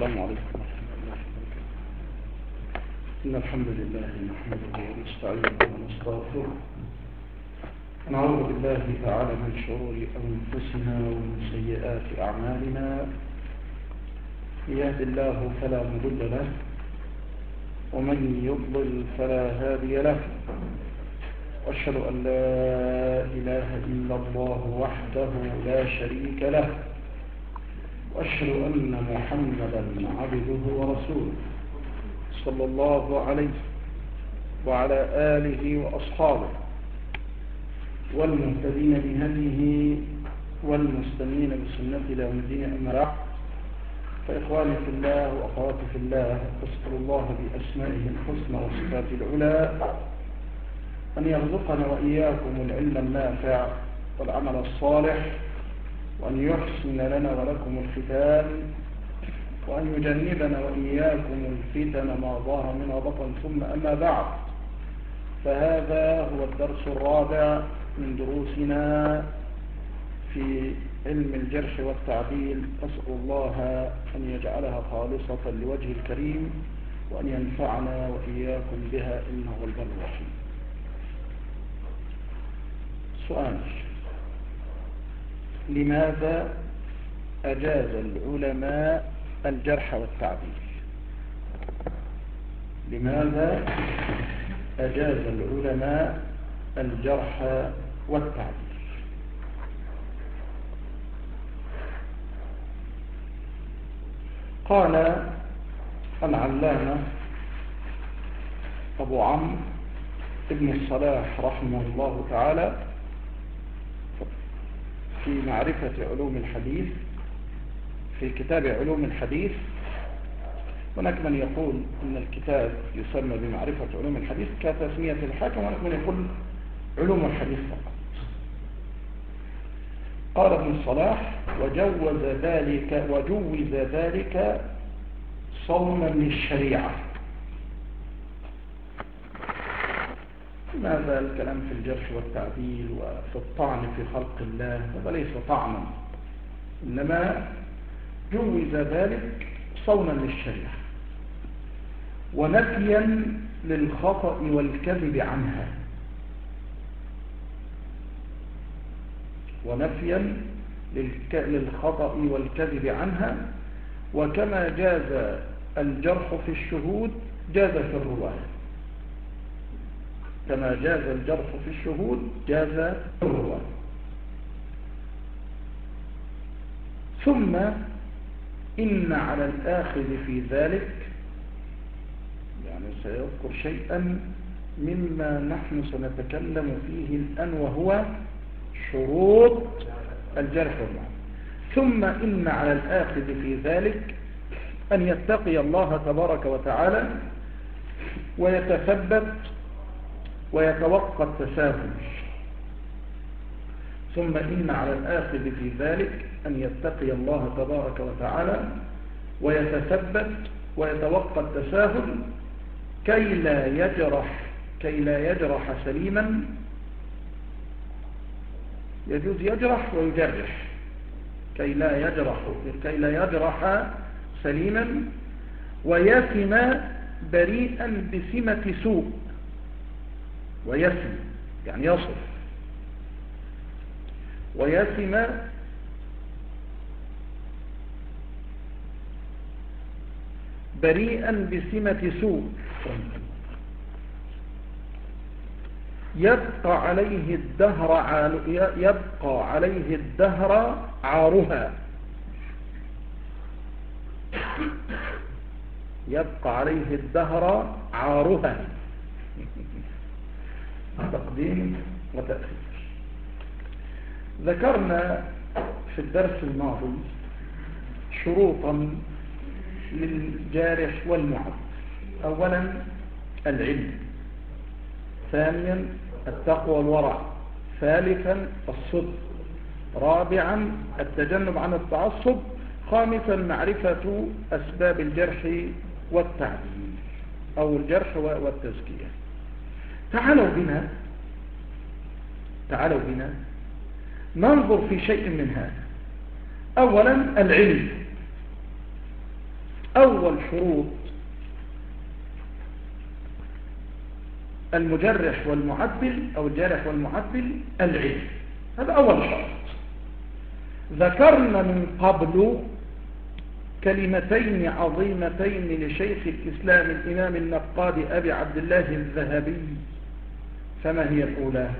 السلام عليكم. ورحمة الله إن الحمد لله نحمده ونستعينه ونستغفره. ونعوذ بالله تعالى من شرور أنفسنا ومن سيئات أعمالنا. يهد الله فلا مضل له ومن يضلل فلا هادي له. وأشهد أن لا إله إلا الله وحده لا شريك له. وأشهد أن محمدا عبده ورسوله صلى الله عليه وعلى آله وأصحابه والمهتدين بهديه والمستنين بسنة إلى أما بعد. فإخواني في الله وأخواتي في الله أسأل الله بأسمائه الحسنى وصفاته العلى أن يرزقنا وإياكم العلم النافع والعمل الصالح وأن يحسن لنا ولكم الختام وأن يجنبنا وإياكم الفتن ما ظهر منها بطن ثم أما بعد فهذا هو الدرس الرابع من دروسنا في علم الجرح والتعديل. أسأل الله أن يجعلها خالصة لوجه الكريم وأن ينفعنا وإياكم بها إنه البر الرحيم. سؤال. لماذا أجاز العلماء الجرح والتعديل؟ لماذا أجاز العلماء الجرح والتعديل؟ قال العلامة أبو عمرو ابن الصلاح رحمه الله تعالى في معرفة علوم الحديث في كتاب علوم الحديث. هناك من يقول أن الكتاب يسمى بمعرفة علوم الحديث كتسمية الحاكم وهناك من يقول علوم الحديث فقط. قال ابن الصلاح وجوز ذلك وجوز ذلك صوما للشريعة. ماذا الكلام في الجرح والتعديل وفي الطعن في خلق الله هذا ليس طعنا إنما جوز ذلك صونا للشريعة ونفيا للخطأ والكذب عنها ونفيا للخطأ والكذب عنها وكما جاز الجرح في الشهود جاز في الرواية. كما جاز الجرح في الشهود جاز الرواية ثم إن على الآخذ في ذلك يعني سيذكر شيئا مما نحن سنتكلم فيه الآن وهو شروط الجرح والمعنى ثم إن على الآخذ في ذلك أن يتقي الله تبارك وتعالى ويتثبت ويتوقى التساهل ثم إن على الآخذ في ذلك أن يتقي الله تبارك وتعالى ويتثبت ويتوقى التساهل كي لا يجرح كي لا يجرح سليما. يجوز يجرح ويجرح. كي لا يجرح كي لا يجرح سليما ويثم بريئا بسمة سوء. ويثم يعني يصف ويثم بريئا بسمة سوء. يبقى عليه الدهر يبقى عليه الدهر عارها. يبقى عليه الدهر عارها. تقديم وتأخير. ذكرنا في الدرس الماضي شروطا للجارح والمعد أولا العلم. ثانيا التقوى والورع ثالثا الصدق. رابعا التجنب عن التعصب. خامسا معرفة أسباب الجرح والتعديل أو الجرح والتزكية. تعالوا بنا. تعالوا بنا. ننظر في شيء من هذا. أولا العلم. أول شروط المجرح والمعدل أو الجارح والمعدل العلم. هذا أول شرط. ذكرنا من قبل كلمتين عظيمتين لشيخ الإسلام الإمام النقاد أبي عبد الله الذهبي. فما هي الأولى؟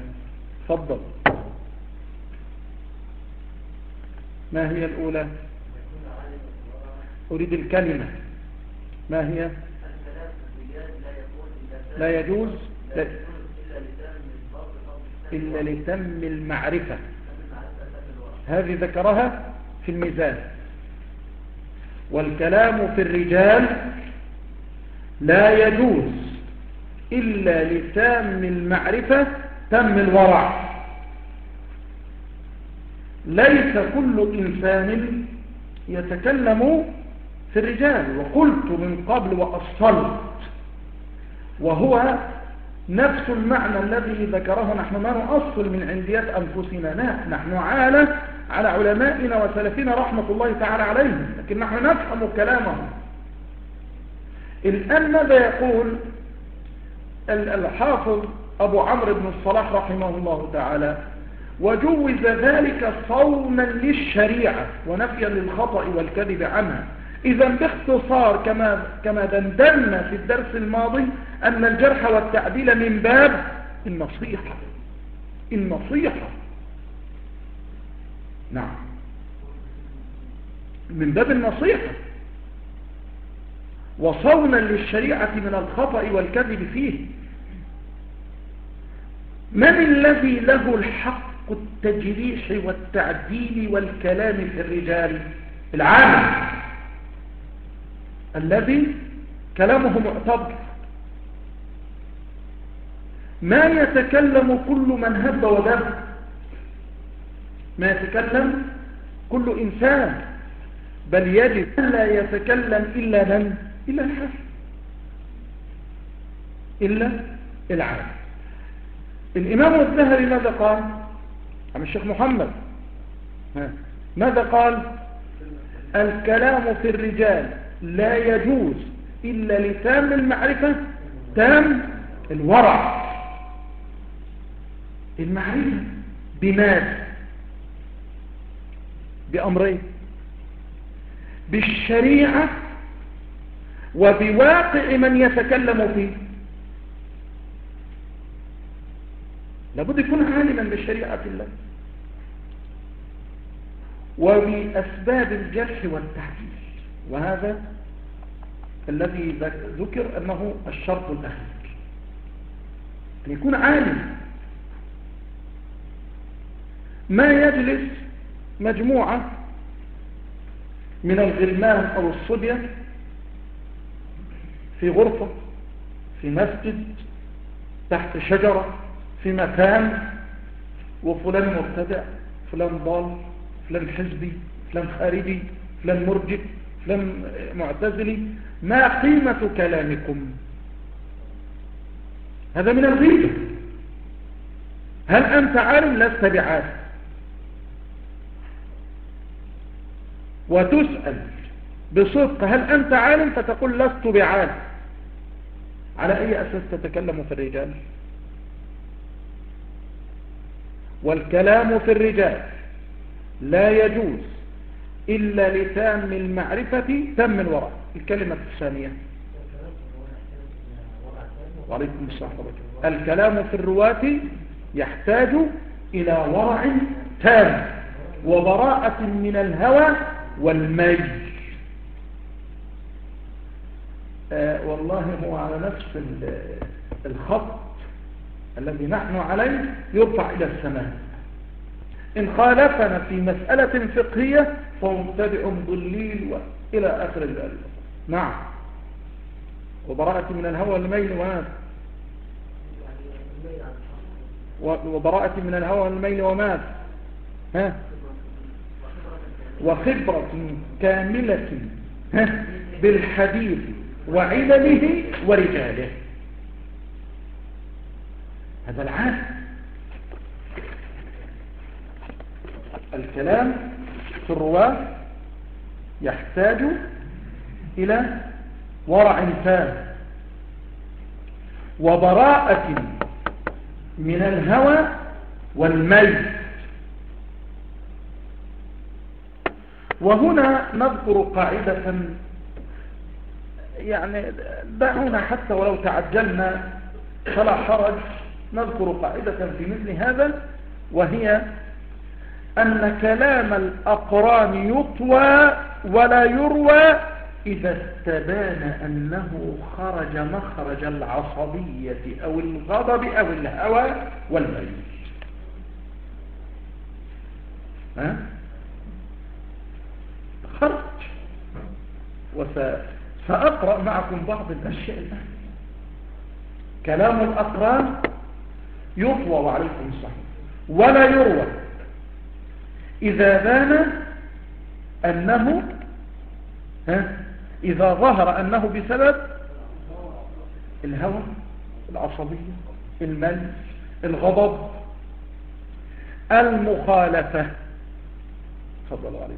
فضل ما هي الأولى؟ أريد الكلمة. ما هي؟ لا يجوز. لا إلا لتم المعرفة. هذه ذكرها في الميزان. والكلام في الرجال لا يجوز. إلا لتام المعرفة تم الورع. ليس كل إنسان يتكلم في الرجال وقلت من قبل وأصلت. وهو نفس المعنى الذي ذكره نحن ما نؤصل من عنديات أنفسنا نحن عالة على علمائنا وسلفنا رحمة الله تعالى عليهم لكن نحن نفهم كلامهم. الآن ماذا يقول الحافظ أبو عمرو بن الصلاح رحمه الله تعالى وجوز ذلك صونا للشريعة ونفيا للخطأ والكذب عنها. إذا باختصار كما, كما دندنا في الدرس الماضي أن الجرح والتعديل من باب النصيحة. النصيحة. نعم. من باب النصيحة. وصونا للشريعة من الخطأ والكذب فيه. من الذي له الحق التجريح والتعديل والكلام في الرجال؟ العالم الذي كلامه معتبر. ما يتكلم كل من هب ودب ما يتكلم كل إنسان. بل يجب أن لا يتكلم إلا من إلا الحسن إلا العالم. الإمام الزهري ماذا قال؟ عم الشيخ محمد. ماذا قال؟ الكلام في الرجال لا يجوز إلا لتام المعرفة تام الورع. المعرفة بماذا؟ بأمرين. بالشريعة وبواقع من يتكلم فيه. لابد يكون عالما بشريعة الله. وبأسباب الجرح والتحديث وهذا الذي ذكر أنه الشرط الأخير. أن يكون عالم. ما يجلس مجموعة من الغلمان أو الصبية في غرفة في مسجد تحت شجرة في مكان وفلان مبتدع فلان ضال فلان حزبي فلان خارجي فلان مرجئ فلان معتزلي. ما قيمة كلامكم؟ هذا من الغيبة هل أنت عالم؟ لست بعالم. وتسأل بصدق هل أنت عالم؟ فتقول لست بعالم. على أي أساس تتكلم في الرجال؟ والكلام في الرجال لا يجوز إلا لتام المعرفة تم الوراء الكلمة الثانية. وعليكم السلام الكلام في الرواة يحتاج إلى ورع تام وبراءة من الهوى والميل آه والله هو على نفس الخط الذي نحن عليه يرفع إلى السماء. إن خالفنا في مسألة فقهية فهو مبتدع ضليل إلى آخر ذلك نعم. وبراءة من الهوى والميل وماذا وبراءة من الهوى والميل وماذا ها؟ وخبرة كاملة بالحديث. وعلمه ورجاله. هذا العام الكلام في الرواة يحتاج إلى ورع تام وبراءة من الهوى والميت وهنا نذكر قاعدة يعني دعونا حتى ولو تعجلنا فلا حرج نذكر قاعدة في مثل هذا وهي أن كلام الأقران يطوى ولا يروى إذا استبان أنه خرج مخرج العصبية أو الغضب أو الهوى والميل؟ خرج وسأقرأ معكم بعض الأشياء. الآن كلام الأقران يطوى وعليكم الصحيح ولا يروى إذا بان أنه ها إذا ظهر أنه بسبب الهوى العصبية المل الغضب المخالفة. تفضلوا عليه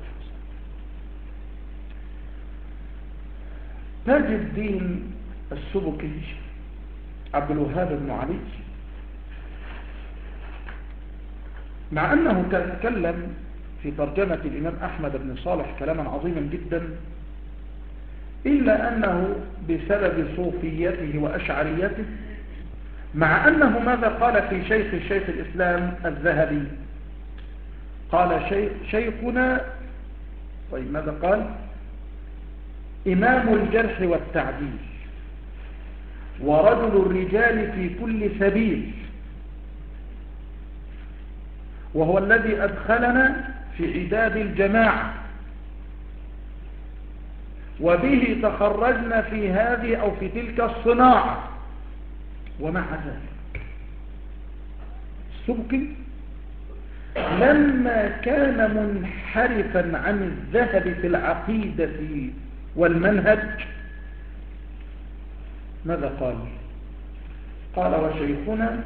تاج الدين السبكي عبد الوهاب بن علي. مع أنه تكلم في ترجمة الإمام أحمد بن صالح كلاما عظيما جدا إلا أنه بسبب صوفيته وأشعريته مع أنه ماذا قال في شيخ شيخ الإسلام الذهبي؟ قال شيخ شيخنا طيب ماذا قال؟ إمام الجرح والتعديل ورجل الرجال في كل سبيل وهو الذي أدخلنا في عداد الجماعة. وبه تخرجنا في هذه أو في تلك الصناعة ومع ذلك. السبكي لما كان منحرفا عن الذهب في العقيدة والمنهج ماذا قال؟ قال وشيخنا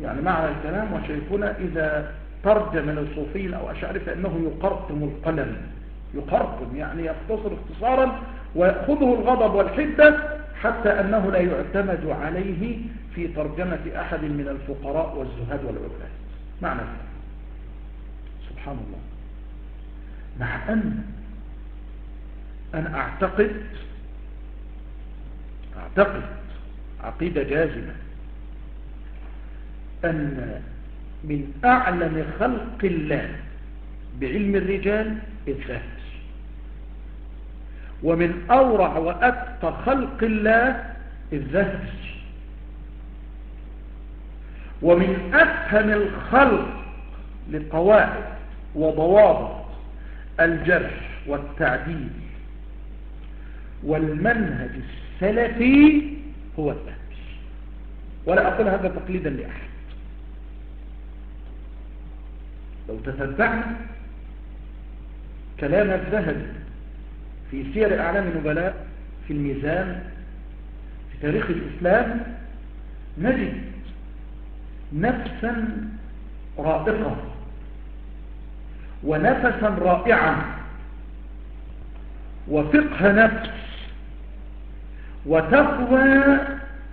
يعني معنى الكلام وشيخنا إذا ترجم للصوفيين أو أشعر فإنه يقرطم القلم يقرطم يعني يختصر اختصارا ويأخذه الغضب والحدة حتى أنه لا يعتمد عليه في ترجمة أحد من الفقراء والزهاد والعباد. معنى سبحان الله. مع أن أنا أعتقد أعتقد عقيدة جازمة أن من أعلم خلق الله بعلم الرجال الذات ومن أورع وأتقى خلق الله الذات ومن أفهم الخلق لقواعد وضوابط الجرح والتعديل والمنهج السلفي هو الذات ولا أقول هذا تقليدا لأحد. لو تتبعنا كلام الذهبي في سير أعلام النبلاء في الميزان في تاريخ الإسلام نجد نفسا رائقة ونفسا رائعا. وفقه نفس وتقوى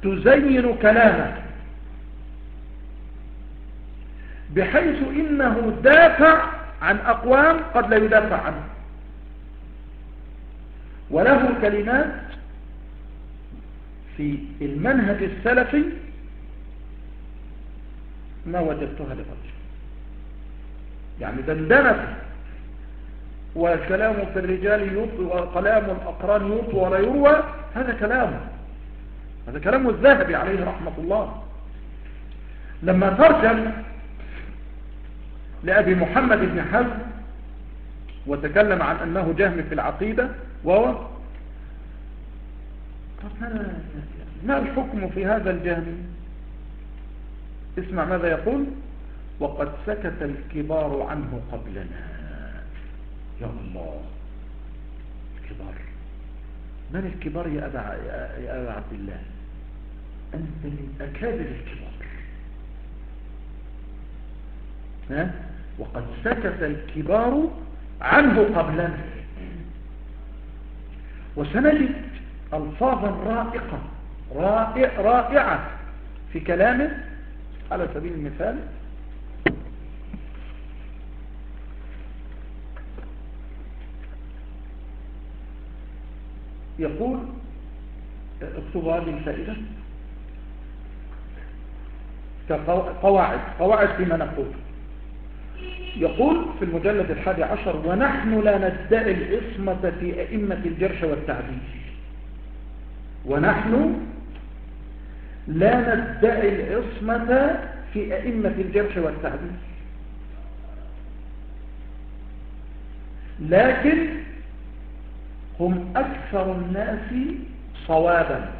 تزين كلامه بحيث إنه دافع عن أقوام قد لا يدافع عنه. وله كلمات في المنهج السلفي ما وجدتها لرجل يعني دندنة والكلام في الرجال يطوى وكلام الأقران يطوى ولا يروى هذا كلامه هذا كلام الذهبي عليه رحمة الله. لما ترجم لأبي محمد بن حزم وتكلم عن أنه جهم في العقيدة وهو ما الحكم في هذا الجهم؟ اسمع ماذا يقول وقد سكت الكبار عنه قبلنا. يا الله الكبار. من الكبار يا أبا, يا أبا عبد الله؟ أنت من أكابر الكبار. ها؟ وقد سكت الكبار عنه قبلنا وسنجد ألفاظا رائقة رائعة في كلامه على سبيل المثال يقول اكتبوا هذه الفائدة. كقواعد قواعد فيما نقول. يقول في المجلد الحادي عشر ونحن لا ندعي العصمة في أئمة الجرش والتعديل. ونحن لا ندعي العصمة في أئمة الجرش والتعديل. لكن هم أكثر الناس صوابا.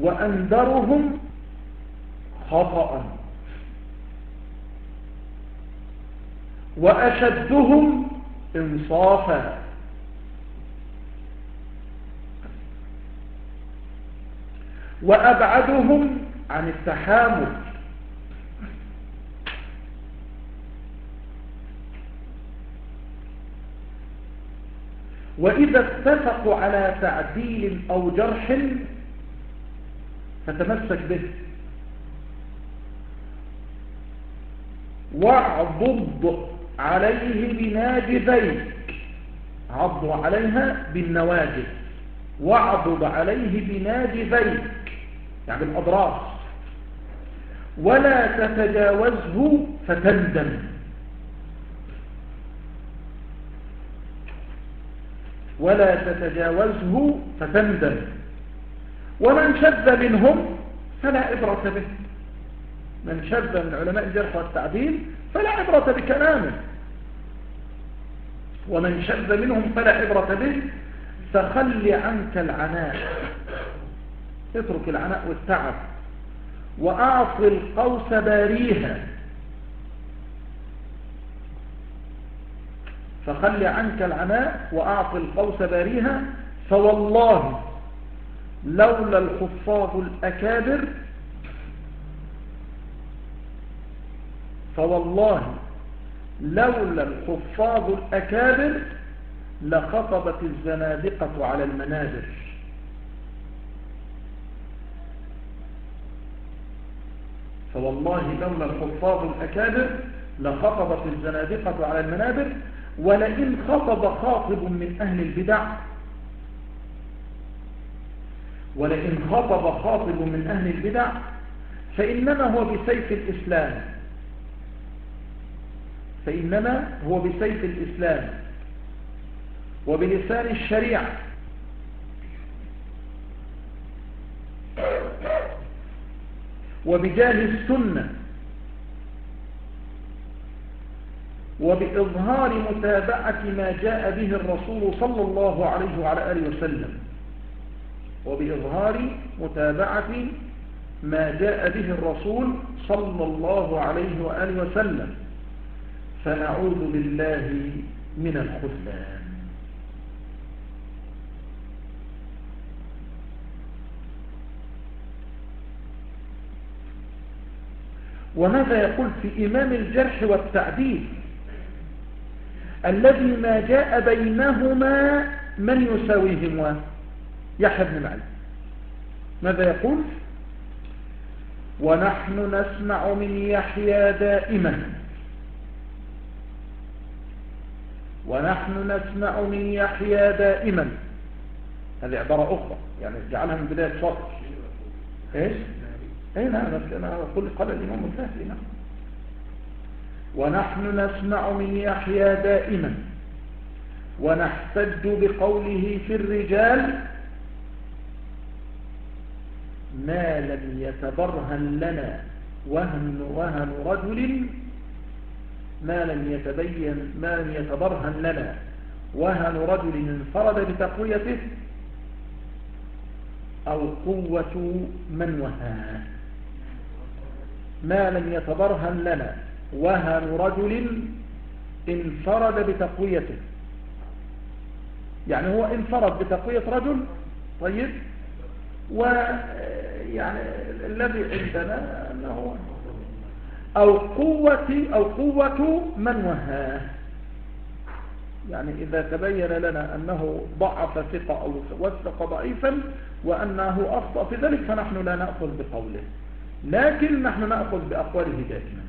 وأندرهم خطأ وأشدهم انصافا. وأبعدهم عن التحامل. وإذا اتفقوا على تعديل أو جرح فتمسك به. واعضض عليه بناجذيك. عضوا عليها بالنواجذ. واعضض عليه بناجذيك. يعني الأضراس. ولا تتجاوزه فتندم. ولا تتجاوزه فتندم. ومن شذ منهم فلا عبرة به. من شذ من علماء الجرح والتعديل فلا عبرة بكلامه. ومن شذ منهم فلا عبرة به فخل عنك العناء. اترك العناء والتعب وأعطي القوس باريها. فخل عنك العناء وأعطي القوس باريها فوالله لولا الحفاظ الأكابر فوالله لولا الحفاظ الأكابر لخطبت الزنادقة على المنابر. فوالله لولا الحفاظ الأكابر لخطبت الزنادقة على المنابر ولئن خطب خاطب من أهل البدع ولئن خطب خاطب من أهل البدع فإنما هو بسيف الإسلام. فإنما هو بسيف الإسلام. وبلسان الشريعة. وبجاه السنة. وبإظهار متابعة ما جاء به الرسول صلى الله عليه وعلى آله وسلم. وبإظهار متابعة ما جاء به الرسول صلى الله عليه وآله وسلم. فنعوذ بالله من الخذلان. وماذا يقول في إمام الجرح والتعديل الذي ما جاء بينهما من يساويهما. يحيى بن معين ماذا يقول؟ ونحن نسمع من يحيى دائما. ونحن نسمع من يحيى دائما. هذه عبارة أخرى. يعني جعلها من بداية سطر إيش؟ أي نعم أنا أقول قال الإمام الفهدي نعم. ونحن نسمع من يحيى دائما ونحتج بقوله في الرجال ما لم يتبرهن لنا وهن وهن رجل ما لم يتبين ما لم يتبرهن لنا وهن رجل انفرد بتقويته أو قوة من وهى ما لم يتبرهن لنا. وهن رجل انفرد بتقويته. يعني هو انفرد بتقوية رجل طيب ويعني الذي عندنا أنه أو قوة, أو قوة من وهاه. يعني إذا تبين لنا أنه ضعف ثقة أو وثق ضعيفا وأنه أخطأ في ذلك فنحن لا نأخذ بقوله. لكن نحن نأخذ بأقواله دائما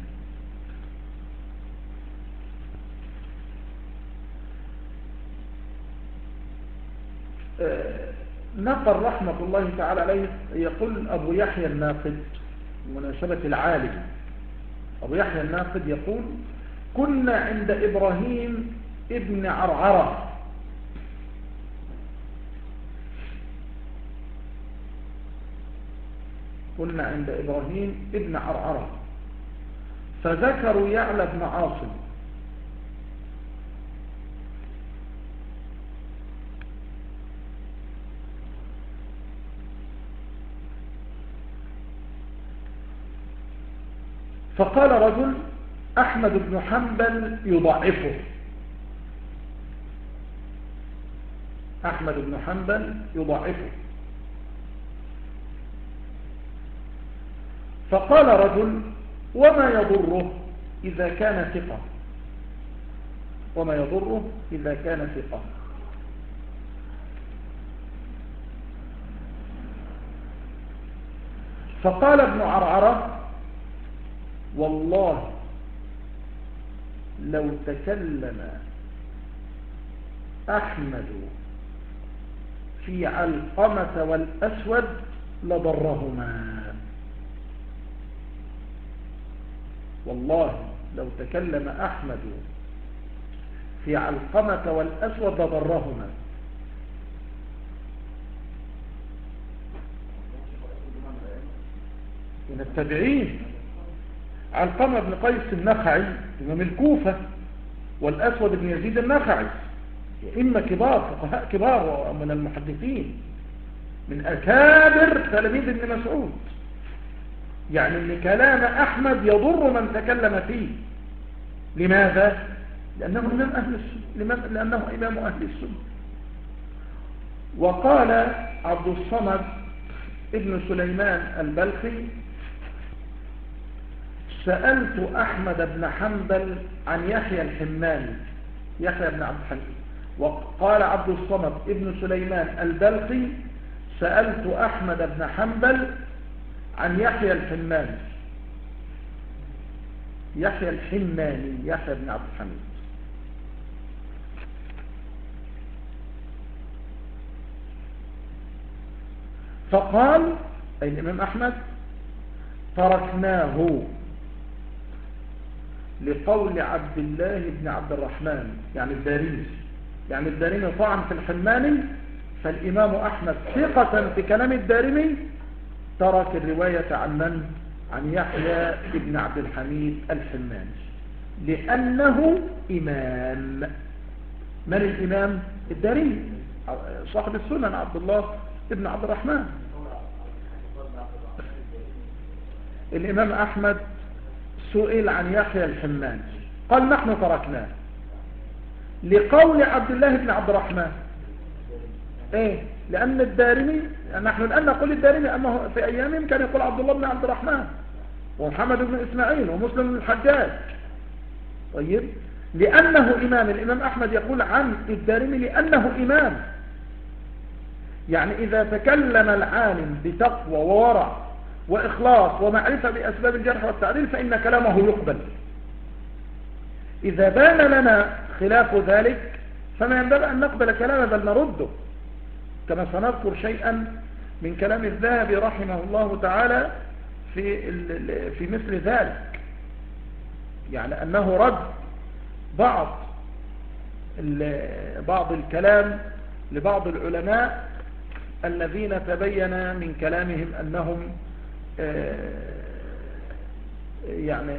آه، نقل رحمة الله تعالى عليه يقول أبو يحيى الناقد مناسبة العالم. أبو يحيى الناقد يقول كنا عند إبراهيم ابن عرعرة. كنا عند إبراهيم ابن عرعرة. فذكروا يعلى بن عاصم. فقال رجل أحمد بن حنبل يضعفه. أحمد بن حنبل يضعفه. فقال رجل وما يضره إذا كان ثقة؟ وما يضره إذا كان ثقة؟ فقال ابن عرعرة والله لو تكلم أحمد في علقمة والأسود لضرهما. والله لو تكلم أحمد في علقمة والأسود لضرهما. من التابعين. علقمة بن قيس النخعي إمام الكوفة والأسود بن يزيد النخعي. إما كبار فقهاء كبار من المحدثين. من أكابر تلاميذ ابن مسعود. يعني إن كلام أحمد يضر من تكلم فيه. لماذا؟ لأنه إمام أهل السنة لأنه إمام أهل السنة. وقال عبد الصمد ابن سليمان البلخي سألت أحمد بن حنبل عن يحيى الحماني يحيى بن عبد الحميد وقال عبد الصمد ابن سليمان البلخي سألت أحمد بن حنبل عن يحيى الحماني. يحيى الحماني يحيى بن عبد الحميد. فقال أي الإمام أحمد؟ تركناه. لقول عبد الله بن عبد الرحمن يعني الدارمي. يعني الدارمي طعن في الحماني فالإمام أحمد ثقة في كلام الدارمي ترك الرواية عن من؟ عن يحيى بن عبد الحميد الحماني. لأنه إمام. من الإمام؟ الدارمي. صاحب السنن عبد الله بن عبد الرحمن. الإمام أحمد سئل عن يحيى الحماني قال نحن تركناه لقول عبد الله بن عبد الرحمن. إيه؟ لأن الدارمي نحن الآن نقول الدارمي أنه في أيامهم كان يقول عبد الله بن عبد الرحمن ومحمد بن إسماعيل ومسلم بن الحجاج. طيب؟ لأنه إمام الإمام أحمد يقول عن الدارمي لأنه إمام. يعني إذا تكلم العالم بتقوى وورع وإخلاص ومعرفة بأسباب الجرح والتعديل فإن كلامه يقبل. إذا بان لنا خلاف ذلك فما ينبغي أن نقبل كلامه بل نرده. كما سنذكر شيئا من كلام الذهبي رحمه الله تعالى في في مثل ذلك. يعني أنه رد بعض بعض الكلام لبعض العلماء الذين تبين من كلامهم أنهم يعني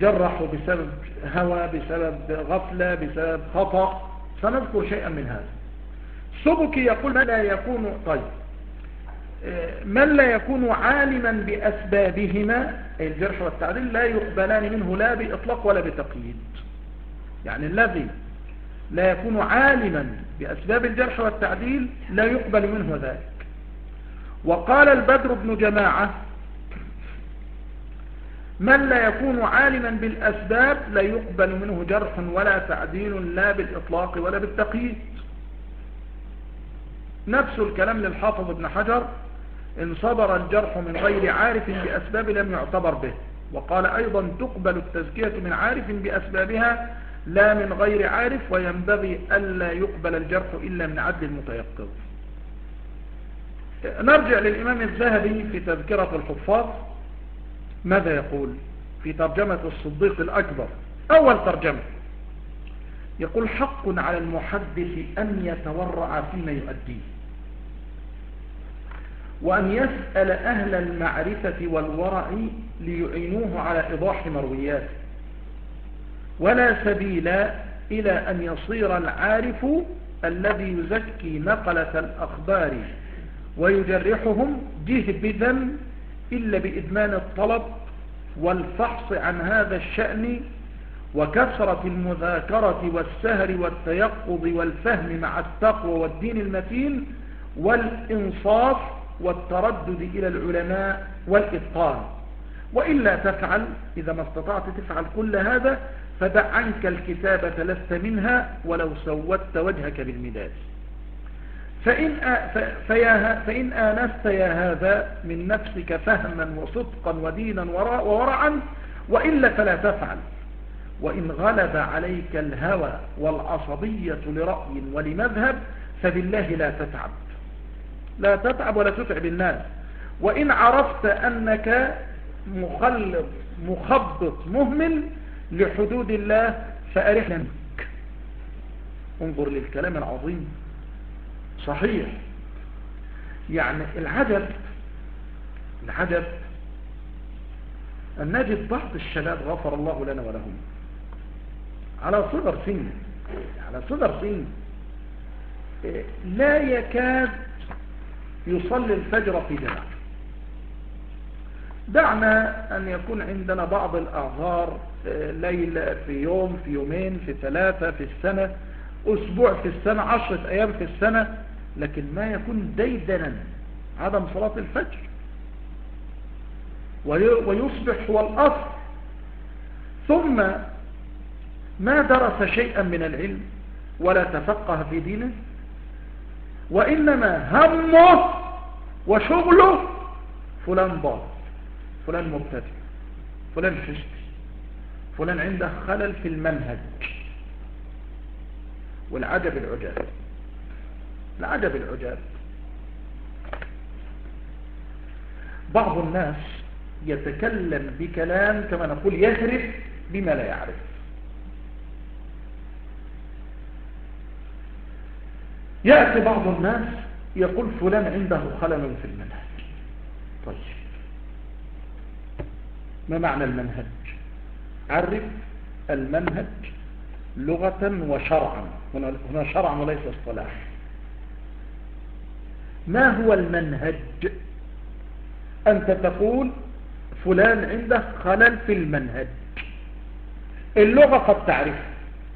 جرحوا بسبب هوى بسبب غفلة بسبب خطأ سنذكر شيئا من هذا. سبكي يقول من لا يكون طيب آه، من لا يكون عالما بأسبابهما الجرح والتعديل لا يقبلان منه لا بإطلاق ولا بتقييد. يعني الذي لا يكون عالما بأسباب الجرح والتعديل لا يقبل منه ذلك. وقال البدر بن جماعة من لا يكون عالما بالأسباب لا يقبل منه جرح ولا تعديل لا بالإطلاق ولا بالتقييد. نفس الكلام للحافظ ابن حجر إن صدر الجرح من غير عارف بأسباب لم يعتبر به. وقال أيضا تقبل التزكية من عارف بأسبابها لا من غير عارف وينبغي ألا يقبل الجرح إلا من عدل متيقظ. نرجع للإمام الذهبي في تذكرة الحفاظ. ماذا يقول في ترجمة الصديق الأكبر؟ أول ترجمة. يقول حق على المحدث أن يتورع فيما يؤديه وأن يسأل أهل المعرفة والورع ليعينوه على إيضاح مروياته. ولا سبيل إلى أن يصير العارف الذي يزكي نقلة الأخبار ويجرحهم جهبذا إلا بإدمان الطلب والفحص عن هذا الشأن وكثرة المذاكرة والسهر والتيقظ والفهم مع التقوى والدين المتين والإنصاف والتردد إلى العلماء والإتقان. وإلا تفعل إذا ما استطعت تفعل كل هذا فدع عنك الكتابة لست منها ولو سودت وجهك بالمداد. فإن, فإن آنست يا هذا من نفسك فهما وصدقا ودينا وورعا وإلا فلا تفعل. وإن غلب عليك الهوى والعصبية لرأي ولمذهب فبالله لا تتعب. لا تتعب ولا تتعب الناس. وإن عرفت أنك مخلط مخبط مهمل لحدود الله فأرح منك انظر للكلام العظيم. صحيح. يعني العجب العجب أن نجد بعض الشباب غفر الله لنا ولهم. على صغر سن على صغر سن لا يكاد يصلي الفجر في جماعة دعنا أن يكون عندنا بعض الأعذار آه، ليلة في يوم في يومين في ثلاثة في السنة أسبوع في السنة عشرة أيام في السنة لكن ما يكون ديدنا عدم صلاة الفجر. ويصبح هو الأصل. ثم ما درس شيئا من العلم ولا تفقه في دينه وإنما همه وشغله فلان ضال فلان مبتدئ فلان حزبي فلان عنده خلل في المنهج والعجب العجاب العجب العجاب. بعض الناس يتكلم بكلام كما نقول يهرف بما لا يعرف. يأتي بعض الناس يقول فلان عنده خلل في المنهج. طيب. ما معنى المنهج؟ عرف المنهج لغة وشرعا. هنا شرعا وليس اصطلاح ما هو المنهج؟ أنت تقول فلان عنده خلل في المنهج. اللغة قد تعرف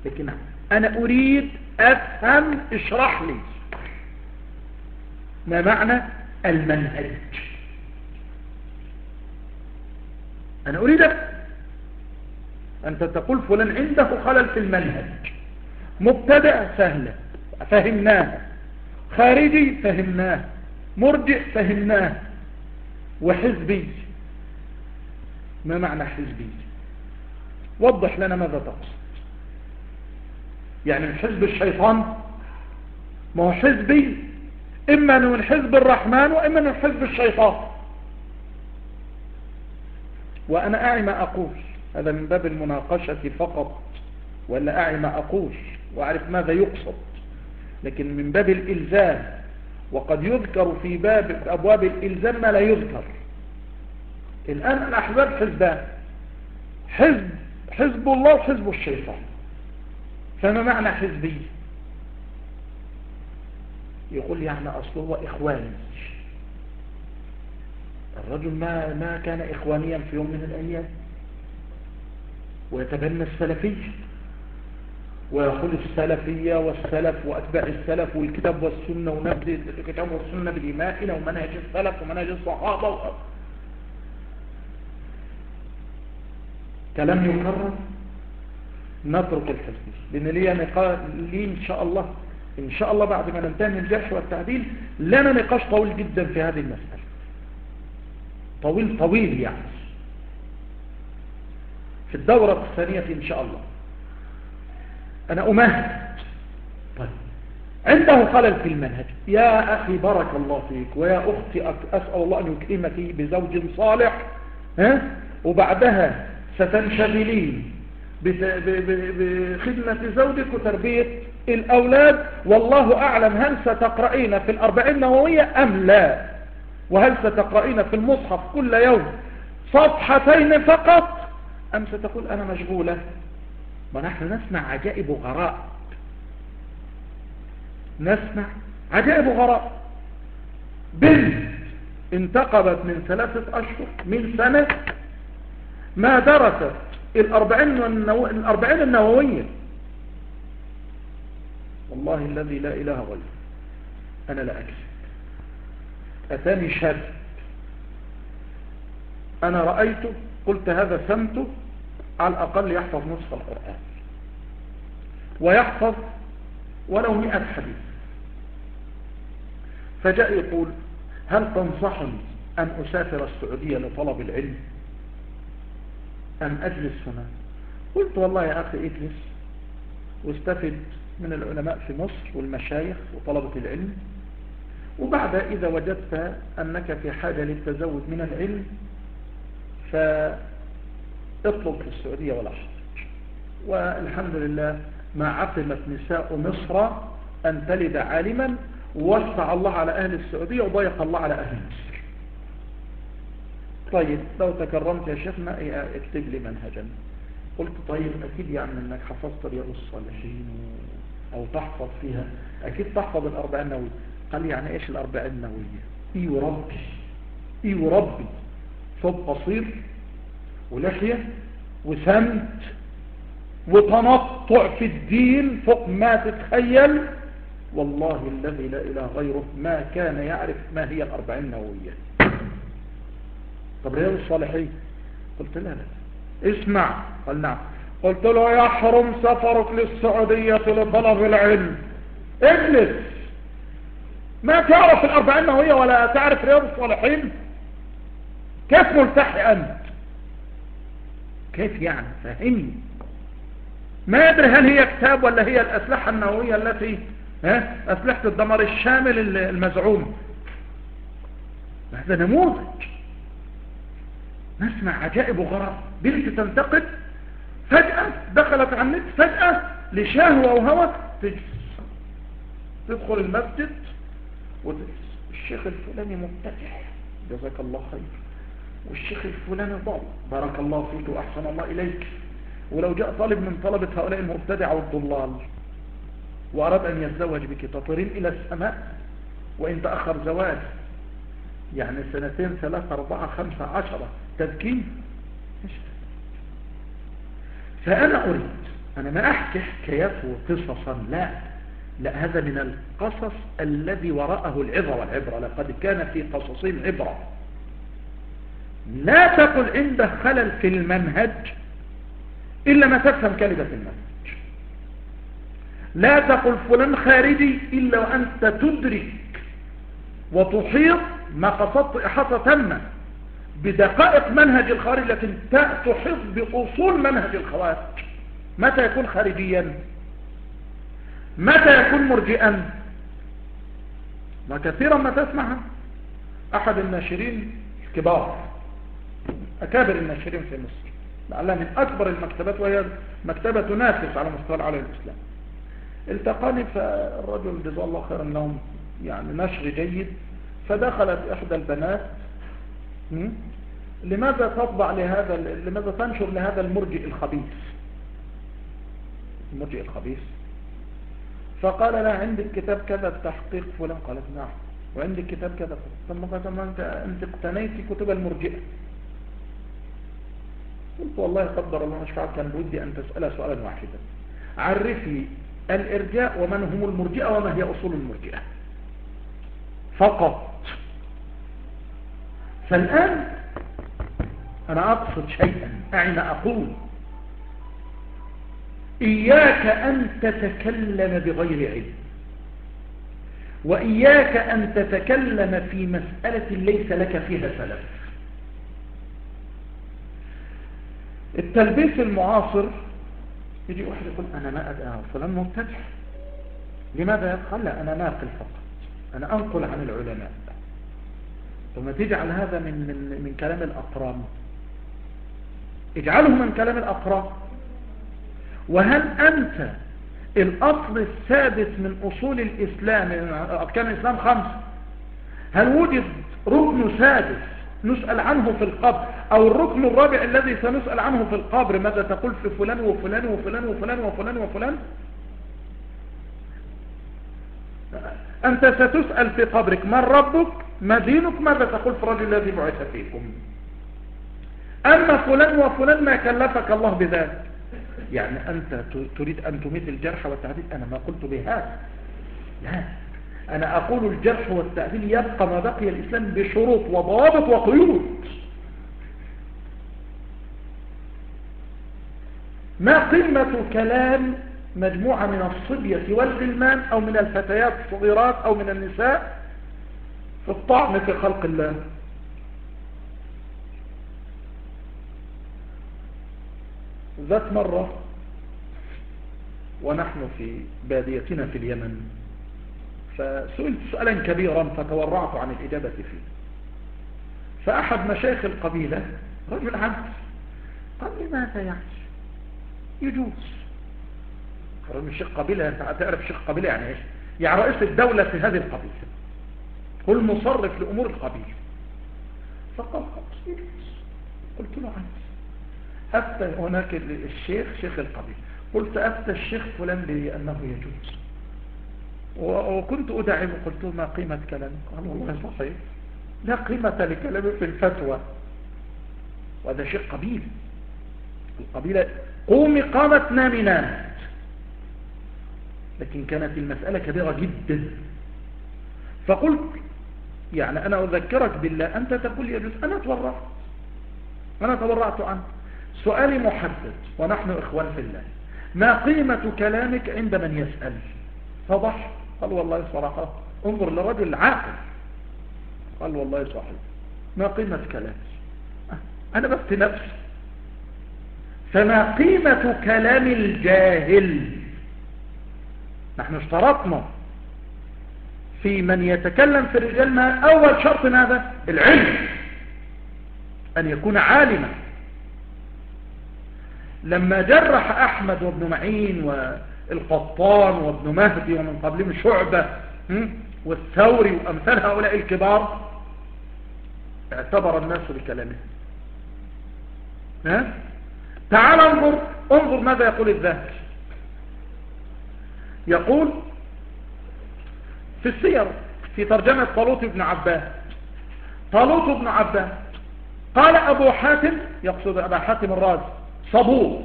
لكن أنا أريد أفهم اشرح لي. ما معنى المنهج؟ أنا أريد أنت تقول فلان عنده خلل في المنهج. مبتدأ سهلة فهمناه خارجي فهمناه مرجع فهمناه وحزبي. ما معنى حزبي؟ وضح لنا ماذا تقصد. يعني من حزب الشيطان ما هو حزبي إما من حزب الرحمن وإما من حزب الشيطان. وأنا أعي ما أقول هذا من باب المناقشة فقط ولا أعي ما أقول وأعرف ماذا يقصد. لكن من باب الإلزام وقد يذكر في باب أبواب الإلزام ما لا يذكر. الآن الأحزاب حزبان. حزب حزب الله وحزب الشيطان. فما معنى حزبي؟ يقول يعني أصله هو إخواني. الرجل ما, ما كان إخوانيا في يوم من الأيام. ويتبنى السلفية. ويقول السلفية والسلف وأتباع السلف والكتاب والسنة ونبذ الكتاب والسنة بالإيمائنا ومنهج السلف ومنهج الصحابة كلام يكرر نترك الحزبية لأن لي نقاش لي إن شاء الله إن شاء الله بعد ما ننتهي من الجرح والتعديل لنا نقاش طويل جدا في هذه المسألة. طويل طويل يعني. في الدورة الثانية إن شاء الله. أنا أمهد. طيب. عنده خلل في المنهج. يا أخي بارك الله فيك ويا أختي أسأل الله أن يكرمك بزوج صالح ها؟ وبعدها ستنشغلين بخدمة زوجك وتربية الأولاد. والله أعلم هل ستقرأين في الأربعين نووية أم لا. وهل ستقرأين في المصحف كل يوم صفحتين فقط؟ أم ستقول أنا مشغولة؟ ونحن نسمع عجائب غراء. نسمع عجائب غراء. بنت انتقبت من ثلاثة أشهر من سنة ما درست الأربعين, والنو... الأربعين النووية. والله الذي لا إله غيره. أنا لا أكسب أتاني شاب. أنا رأيته قلت هذا سمته. على الأقل يحفظ نصف القرآن. ويحفظ ولو مئة حديث. فجاء يقول هل تنصحني أن أسافر السعودية لطلب العلم؟ أم أجلس هنا؟ قلت والله يا أخي اجلس واستفد من العلماء في مصر والمشايخ وطلبة العلم. وبعد إذا وجدت أنك في حاجة للتزود من العلم فاطلب في السعودية ولا حرج. والحمد لله ما عقمت نساء مصر أن تلد عالما ووسع الله على أهل السعودية وضيق الله على أهل مصر. طيب لو تكرمت يا شيخنا اكتب لي منهجا؟ قلت طيب أكيد يعني أنك حفظت رياض الصالحين أو تحفظ فيها. أكيد تحفظ الأربعين نووية قال يعني إيش الأربعين نووية إي وربي. إي وربي. صوت قصير ولحية وسمت وتنطع في الدين فوق ما تتخيل. والله الذي لا إله غيره ما كان يعرف ما هي الأربعين نووية. طب رياض الصالحين قلت لا لا اسمع. قال نعم. قلت له يحرم سفرك للسعودية لطلب العلم. اجلس. ما تعرف الأربعين نووية ولا تعرف رياض الصالحين؟ كيف ملتحي أنت كيف يعني؟ فهمني. ما أدري هل هي كتاب ولا هي الأسلحة النووية التي أسلحة الدمار الشامل المزعوم. هذا نموذج. نسمع عجائب وغرب بنت تنتقد فجأة دخلت على النت فجأة لشهوة وهوى تدخل المسجد والشيخ الفلاني مبتدع. جزاك الله خير. والشيخ الفلاني ضال. بارك الله فيك وأحسن الله إليك. ولو جاء طالب من طلبة هؤلاء المبتدع والضلال وأراد أن يتزوج بك تطرين إلى السماء؟ وإن تأخر زواج يعني سنتين ثلاثة أربعة خمسة عشرة. تذكين فأنا أريد أنا ما أحكي حكايات وقصصا لا. لا هذا من القصص الذي وراءه العبرة والعبرة. لقد كان في قصصين عبرة. لا تقل عندك خلل في المنهج إلا ما تفهم كلمة المنهج. لا تقل فلان خارجي إلا وأنت تدرك وتحيط ما قصدت إحاطة تامة بدقائق منهج الخارج لكن تحيط بأصول منهج الخوارج. متى يكون خارجيا؟ متى يكون مرجئا؟ وكثيرا ما تسمع أحد الناشرين الكبار. أكابر الناشرين في مصر. لعلها من أكبر المكتبات وهي مكتبة تنافس على مستوى العالم الإسلامي. التقاني فالرجل جزاه الله خيرا لهم يعني نشر جيد. فدخلت إحدى البنات لماذا تطبع لهذا لماذا تنشر لهذا المرجئ الخبيث؟ المرجئ الخبيث. فقال لا عندك كتاب كذا التحقيق فلان؟ قالت نعم. وعندك كتاب كذا. ثم قالت أنت اقتنيت كتب المرجئة. قلت والله قدر الله مش كان بودي أن تسأل سؤالا واحدا. عرفي الإرجاء ومن هم المرجئة وما هي أصول المرجئة. فقط. فالآن أنا أقصد شيئا أين أقول؟ إياك أن تتكلم بغير علم. وإياك أن تتكلم في مسألة ليس لك فيها سلف. التلبيس المعاصر يجي واحد يقول أنا ما أدعى فلان مبتدع. لماذا قال لا أنا ناقل فقط. أنا أنقل عن العلماء. ثم تجعل هذا من, من, من كلام الأقرام اجعله من كلام الأقرام وهل أنت الأصل السادس من أصول الإسلام أركان الإسلام خمس؟ هل وجد ركن سادس نسأل عنه في القبر أو الركن الرابع الذي سنسأل عنه في القبر ماذا تقول في فلان وفلان وفلان وفلان وفلان وفلان؟ أنت ستسأل في قبرك من ربك؟ ما دينك؟ ماذا تقول في الرجل الذي بعث فيكم؟ أما فلان وفلان ما كلفك الله بذلك. يعني أنت تريد أن تميت الجرح والتعديل أنا ما قلت بهذا. لا. أنا أقول الجرح والتعديل يبقى ما بقي الإسلام بشروط وضوابط وقيود. ما قمة كلام مجموعة من الصبية والغلمان أو من الفتيات الصغيرات أو من النساء في الطعن في خلق الله؟ ذات مرة ونحن في باديتنا في اليمن فسئلت سؤالا كبيرا فتورعت عن الإجابة فيه. فأحد مشايخ القبيلة رجل عبد قال لي ماذا يعني؟ يجوز. رجل شيخ قبيلة تعرف شيخ قبيلة يعني إيش؟ يعني رئيس الدولة في هذه القبيلة هو المصرف لأمور القبيلة. فقال خلاص يجوز. قلت له عنه أفتى هناك الشيخ شيخ القبيلة. قلت أفتى الشيخ فلان بأنه يجوز. وكنت أدعم قلت ما قيمة كلامك؟ قال والله صحيح. لا قيمة لكلامي في الفتوى. وهذا شيء قبيل. القبيلة قوم قامت نامنات لكن كانت المسألة كبيرة جدا. فقلت يعني أنا أذكرك بالله أنت تقول يجوز أنا تورعت أنا تورعت عنه سؤالي محدد ونحن إخوان في الله. ما قيمة كلامك عند من يسأل؟ فضح قال والله صراحة انظر لرجل عاقل. قال والله صحيح ما قيمة كلامي أنا بفتي نفسي. فما قيمة كلام الجاهل؟ نحن اشترطنا في من يتكلم في الرجال ما أول شرط هذا العلم. أن يكون عالما. لما جرح أحمد وابن معين والقطان وابن مهدي ومن قبلهم شعبة والثوري وأمثال هؤلاء الكبار. اعتبر الناس بكلامه ها؟ تعال انظر انظر ماذا يقول الذهبي. يقول في السير في ترجمة طالوت بن عباس طالوت بن عباس قال أبو حاتم يقصد أبا حاتم الرازي صبور.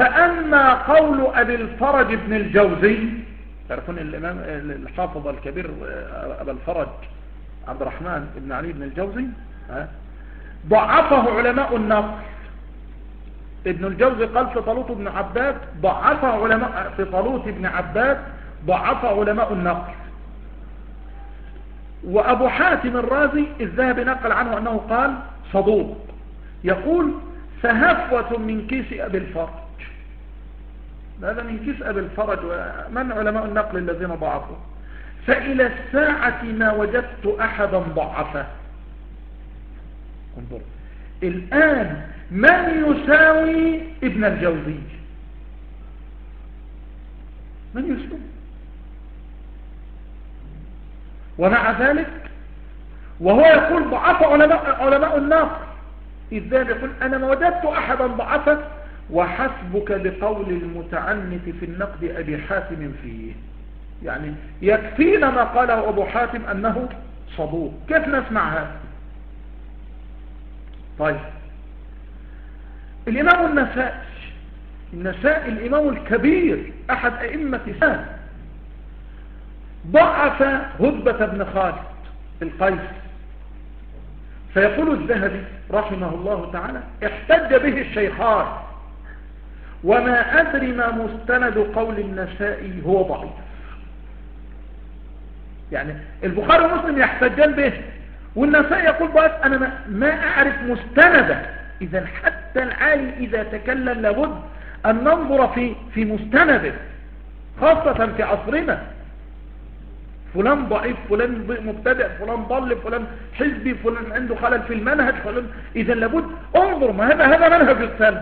فأما قول أبي الفرج بن الجوزي تعرفون الإمام الحافظ الكبير أبا الفرج عبد الرحمن بن علي بن الجوزي ضعفه علماء النقل ابن الجوزي قال في طالوت بن عباد ضعفه علماء في طالوت بن عباد ضعف علماء النقل وأبو حاتم الرازي الذهب نقل عنه أنه قال صدوق. يقول فهفوة من كيس أبي الفرج. هذا من كيس أبي الفرج ومن علماء النقل الذين ضعفوا. فإلى الساعة ما وجدت أحدا ضعفه. انظر. الآن من يساوي ابن الجوزي؟ من يساوي؟ ومع ذلك وهو يقول ضعف علماء, علماء النقل. إذ يقول أنا ما وجدت أحدا ضعفه. وحسبك بقول المتعنت في النقد أبي حاتم فيه. يعني يكفينا ما قاله أبو حاتم أنه صدوق كيف نسمع هذا؟ طيب. الإمام النسائي النسائي الإمام الكبير أحد أئمة سان ضعف هدبة بن خالد القيس. فيقول الذهبي رحمه الله تعالى احتج به الشيخان. وما أدري ما مستند قول النسائي هو ضعيف. يعني البخاري ومسلم يحتجان به والنسائي يقول بس أنا ما أعرف مستندا. إذا حتى العالي إذا تكلم لابد أن ننظر في, في مستنده خاصة في عصرنا. فلان ضعيف فلان مبتدع فلان ضل فلان حزبي فلان عنده خلل في المنهج فلان إذا لابد أنظر ما هذا هذا منهج السلف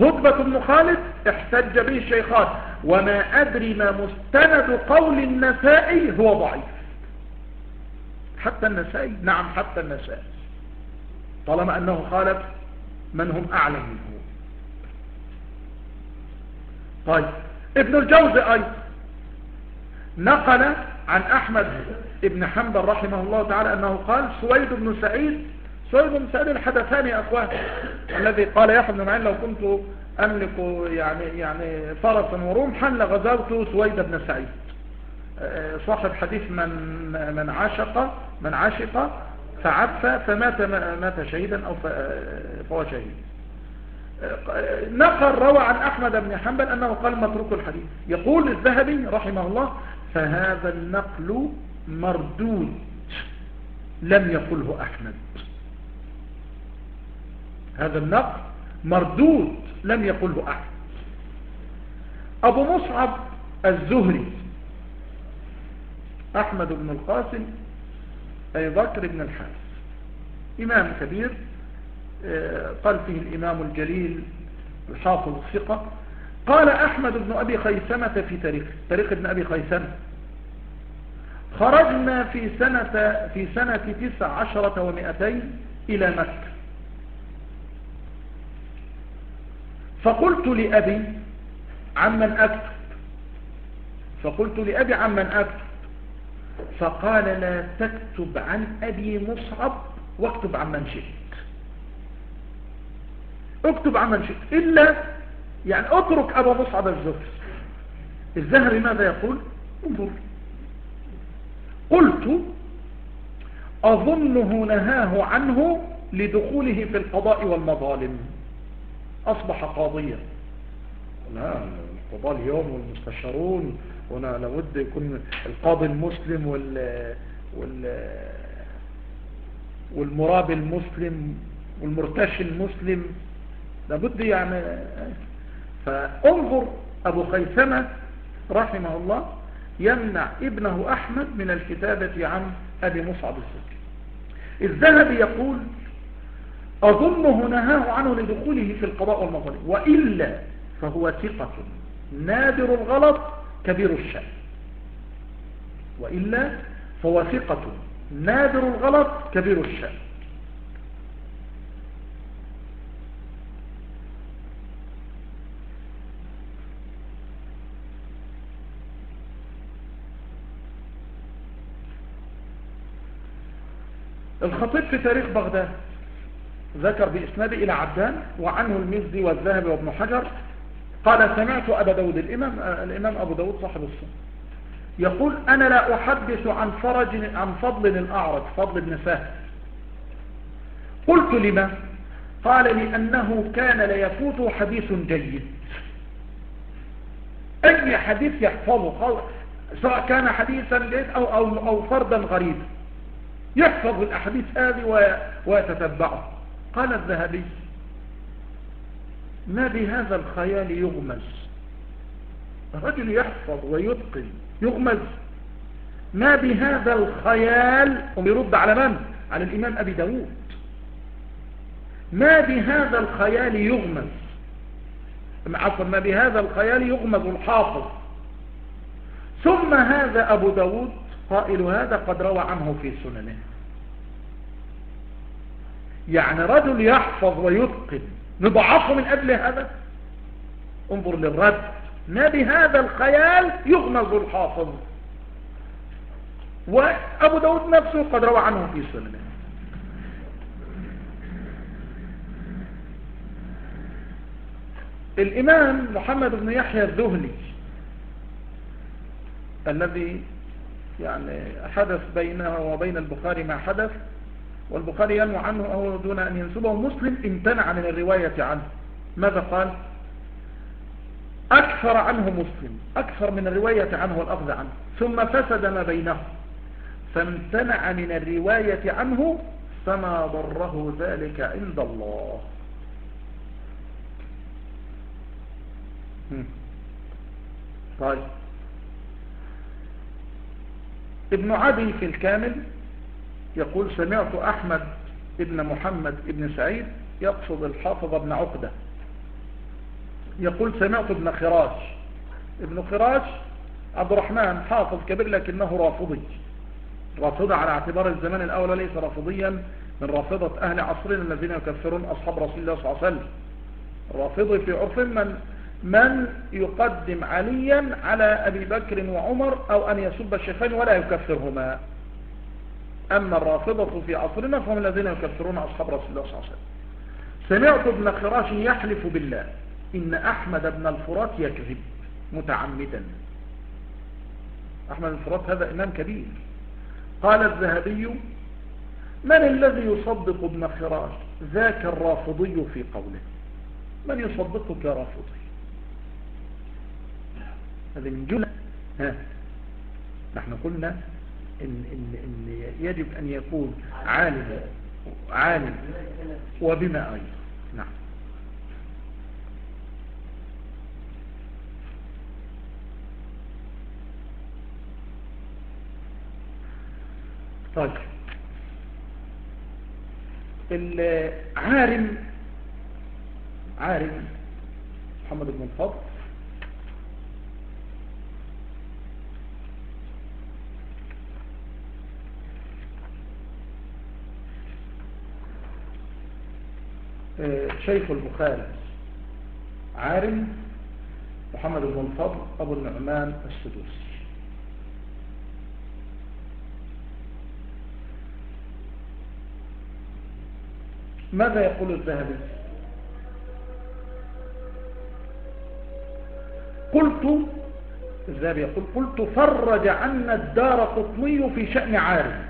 هدبة بن خالد احتج به الشيخان. وما أدري ما مستند قول النسائي هو ضعيف. حتى النسائي؟ نعم حتى النسائي. طالما أنه خالف من هم أعلم منه؟ طيب ابن الجوزي أيضا. نقل عن أحمد ابن حنبل رحمه الله تعالى أنه قال سويد بن سعيد بن سعيد الحدثان يا أخوان الذي قال يا بن معين لو كنت أملك يعني يعني فرسا ورمحا لغزوت سويد بن سعيد. صاحب حديث من من عاشق من عاشق فعف فمات مات شهيدا أو فهو شهيد. نقل روى عن أحمد بن حنبل أنه قال متروك الحديث. يقول الذهبي رحمه الله فهذا النقل مردود لم يقله أحمد. هذا النقل مردود لم يقله أحمد أبو مصعب الزهري أحمد بن القاسم أي بكر بن الحارث. إمام كبير آه، قال فيه الإمام الجليل الحافظ الثقة قال أحمد بن أبي خيسمة في تاريخ تاريخ ابن أبي خيسمة خرجنا في سنة في سنة تسع عشرة ومئتين إلى مكة. فقلت لأبي عمن أكتب. فقلت لأبي عمن أكتب. فقال لا تكتب عن أبي مصعب واكتب عن من شئت. اكتب عن من شئت. إلا يعني اترك أبا مصعب الزهري. الزهري ماذا يقول؟ انظر. قلت أظنه نهاه عنه لدخوله في القضاء والمظالم. أصبح قاضيا. لا القضاء اليوم والمستشارون هنا لابد يكون القاضي المسلم وال وال والمرابي المسلم والمرتشي المسلم. لابد يعني فانظر أبو خيثمة رحمه الله يمنع ابنه أحمد من الكتابة عن أبي مصعب الزكي الذهبي يقول أظنه نهاه عنه لدخوله في القضاء والمظالم. وإلا فهو ثقة. نادر الغلط كبير الشأن. وإلا فهو ثقة. نادر الغلط كبير الشأن. الخطيب في تاريخ بغداد ذكر بإسناده إلى عبدان وعنه المزي والذهبي وابن حجر. قال سمعت أبا داود الإمام, الإمام أبو داود صاحب السنة. يقول أنا لا أحدث عن فرج عن فضل الأعرج فضل بن سهل. قلت لما؟ قال لأنه كان ليفوت حديث جيد. أي حديث يحفظه؟ سواء كان حديثا جيد أو, أو, أو فردا غريبا. يحفظ الأحاديث هذه ويتتبعه قال الذهبي ما بهذا الخيال يغمز؟ الرجل يحفظ ويتقن يغمز. ما بهذا الخيال ويرد على من؟ على الإمام أبي داود. ما بهذا الخيال يغمز؟ عفوا ما بهذا الخيال يغمز الحافظ. ثم هذا أبو داود قائل هذا قد روى عنه في سننه. يعني رجل يحفظ ويتقن. نضعفه من أجل هذا؟ انظر للرد. ما بهذا الخيال يغمز الحافظ. وأبو داود نفسه قد روى عنه في سننه. الإمام محمد بن يحيى الذهلي الذي يعني حدث بينه وبين البخاري ما حدث والبخاري ينوى عنه أو دون أن ينسبه مسلم امتنع من الرواية عنه. ماذا قال؟ أكثر عنه مسلم أكثر من الرواية عنه والأخذ عنه. ثم فسد ما بينه. فامتنع من الرواية عنه فما ضره ذلك عند الله. طيب. ابن عدي في الكامل يقول سمعت أحمد ابن محمد ابن سعيد يقصد الحافظ ابن عقدة. يقول سمعت ابن خراش ابن خراش عبد الرحمن حافظ كبير لكنه رافضي. رافضة على اعتبار الزمان الأول ليس رافضيا من رافضة أهل عصرنا الذين يكفرون أصحاب رسول الله صلى الله عليه وسلم. رافضي في عرف من من يقدم عليا على أبي بكر وعمر أو أن يسب الشيخين ولا يكفرهما. أما الرافضة في عصرنا فهم الذين يكفرون أصحاب رسول الله صلى الله عليه وسلم. سمعت ابن خراش يحلف بالله. إن أحمد بن الفرات يكذب متعمدا. أحمد الفرات هذا إمام كبير. قال الذهبي من الذي يصدق ابن خراش ذاك الرافضي في قوله؟ من يصدقك يا رافضي؟ هذه من جملة. نحن قلنا إن يجب أن يكون عالم عالم وبما أيضا. نعم. طيب. العارم عارم محمد بن الفضل شيخ البخاري عارم محمد بن الفضل أبو النعمان السدوسي. ماذا يقول الذهبي؟ قلت الذهبي يقول قلت فرج عنا الدار قطني في شأن عارم.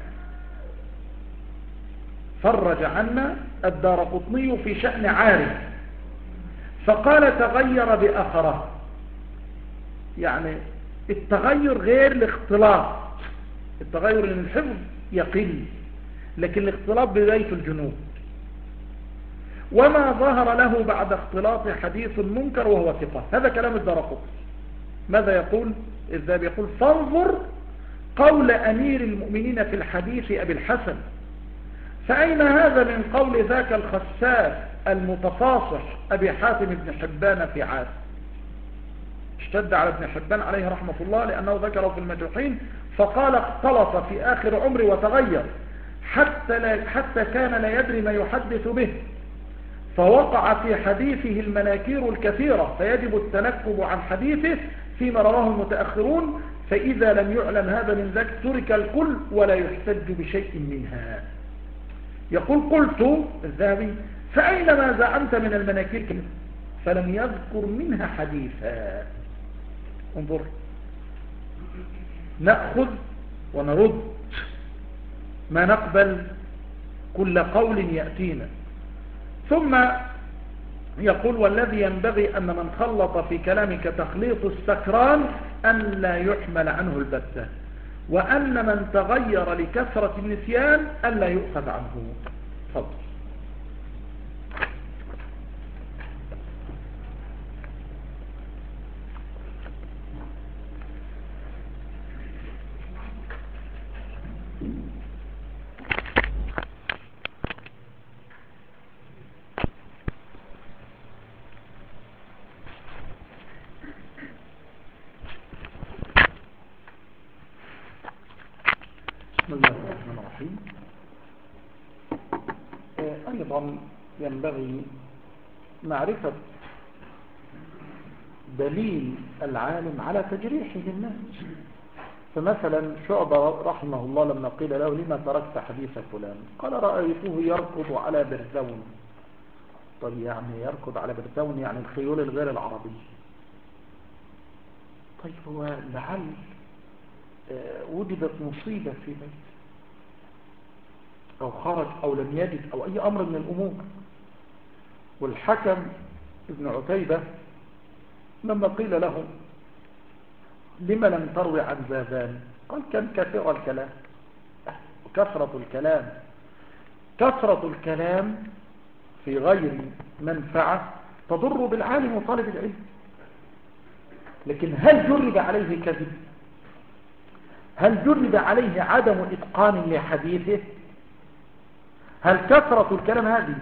فرج عنا الدار قطني في شأن عارم فقال تغير بأخره. يعني التغير غير الاختلاط. التغير إن الحفظ يقل لكن الاختلاط بداية الجنوب وما ظهر له بعد اختلاط حديث منكر وهو ثقة. هذا كلام الدرقط ماذا يقول؟ الذهب يقول فانظر قول أمير المؤمنين في الحديث أبي الحسن. فأين هذا من قول ذاك الخساس المتفاصح أبي حاتم بن حبان في عاد؟ اشتد على ابن حبان عليه رحمة الله لأنه ذكره في المجروحين فقال اختلط في آخر عمري وتغير حتى, لا حتى كان لا يدري ما يحدث به. فوقع في حديثه المناكير الكثيرة فيجب التنكب عن حديثه فيما رواه المتأخرون فإذا لم يعلم هذا من ذلك ترك الكل ولا يحتج بشيء منها. يقول قلت الذهبي فأين ما زعمت من المناكير فلم يذكر منها حديثا. انظر. نأخذ ونرد. ما نقبل كل قول يأتينا. ثم يقول والذي ينبغي أن من خلط في كلامك تخليط السكران أن لا يحمل عنه البتة. وأن من تغير لكثرة النسيان أن لا يؤخذ عنه. فضل ينبغي معرفة دليل العالم على تجريحه الناس. فمثلا شعبة رحمه الله لما قيل له لما تركت حديث فلان؟ قال رأيته يركض على برزون. طيب يعني يركض على برزون يعني الخيول الغير العربي. طيب هو لعل آه، وجدت مصيبة في بيت أو خرج أو لم يجد أو أي أمر من الأمور. والحكم ابن عتيبة لما قيل له لما لم تروي عن زاذان قال كان كثير الكلام. كثرة الكلام. كثرة الكلام في غير منفعة تضر بالعالم وطالب العلم. لكن هل جرب عليه كذب؟ هل جرب عليه عدم إتقان لحديثه؟ هل كثرة الكلام هذه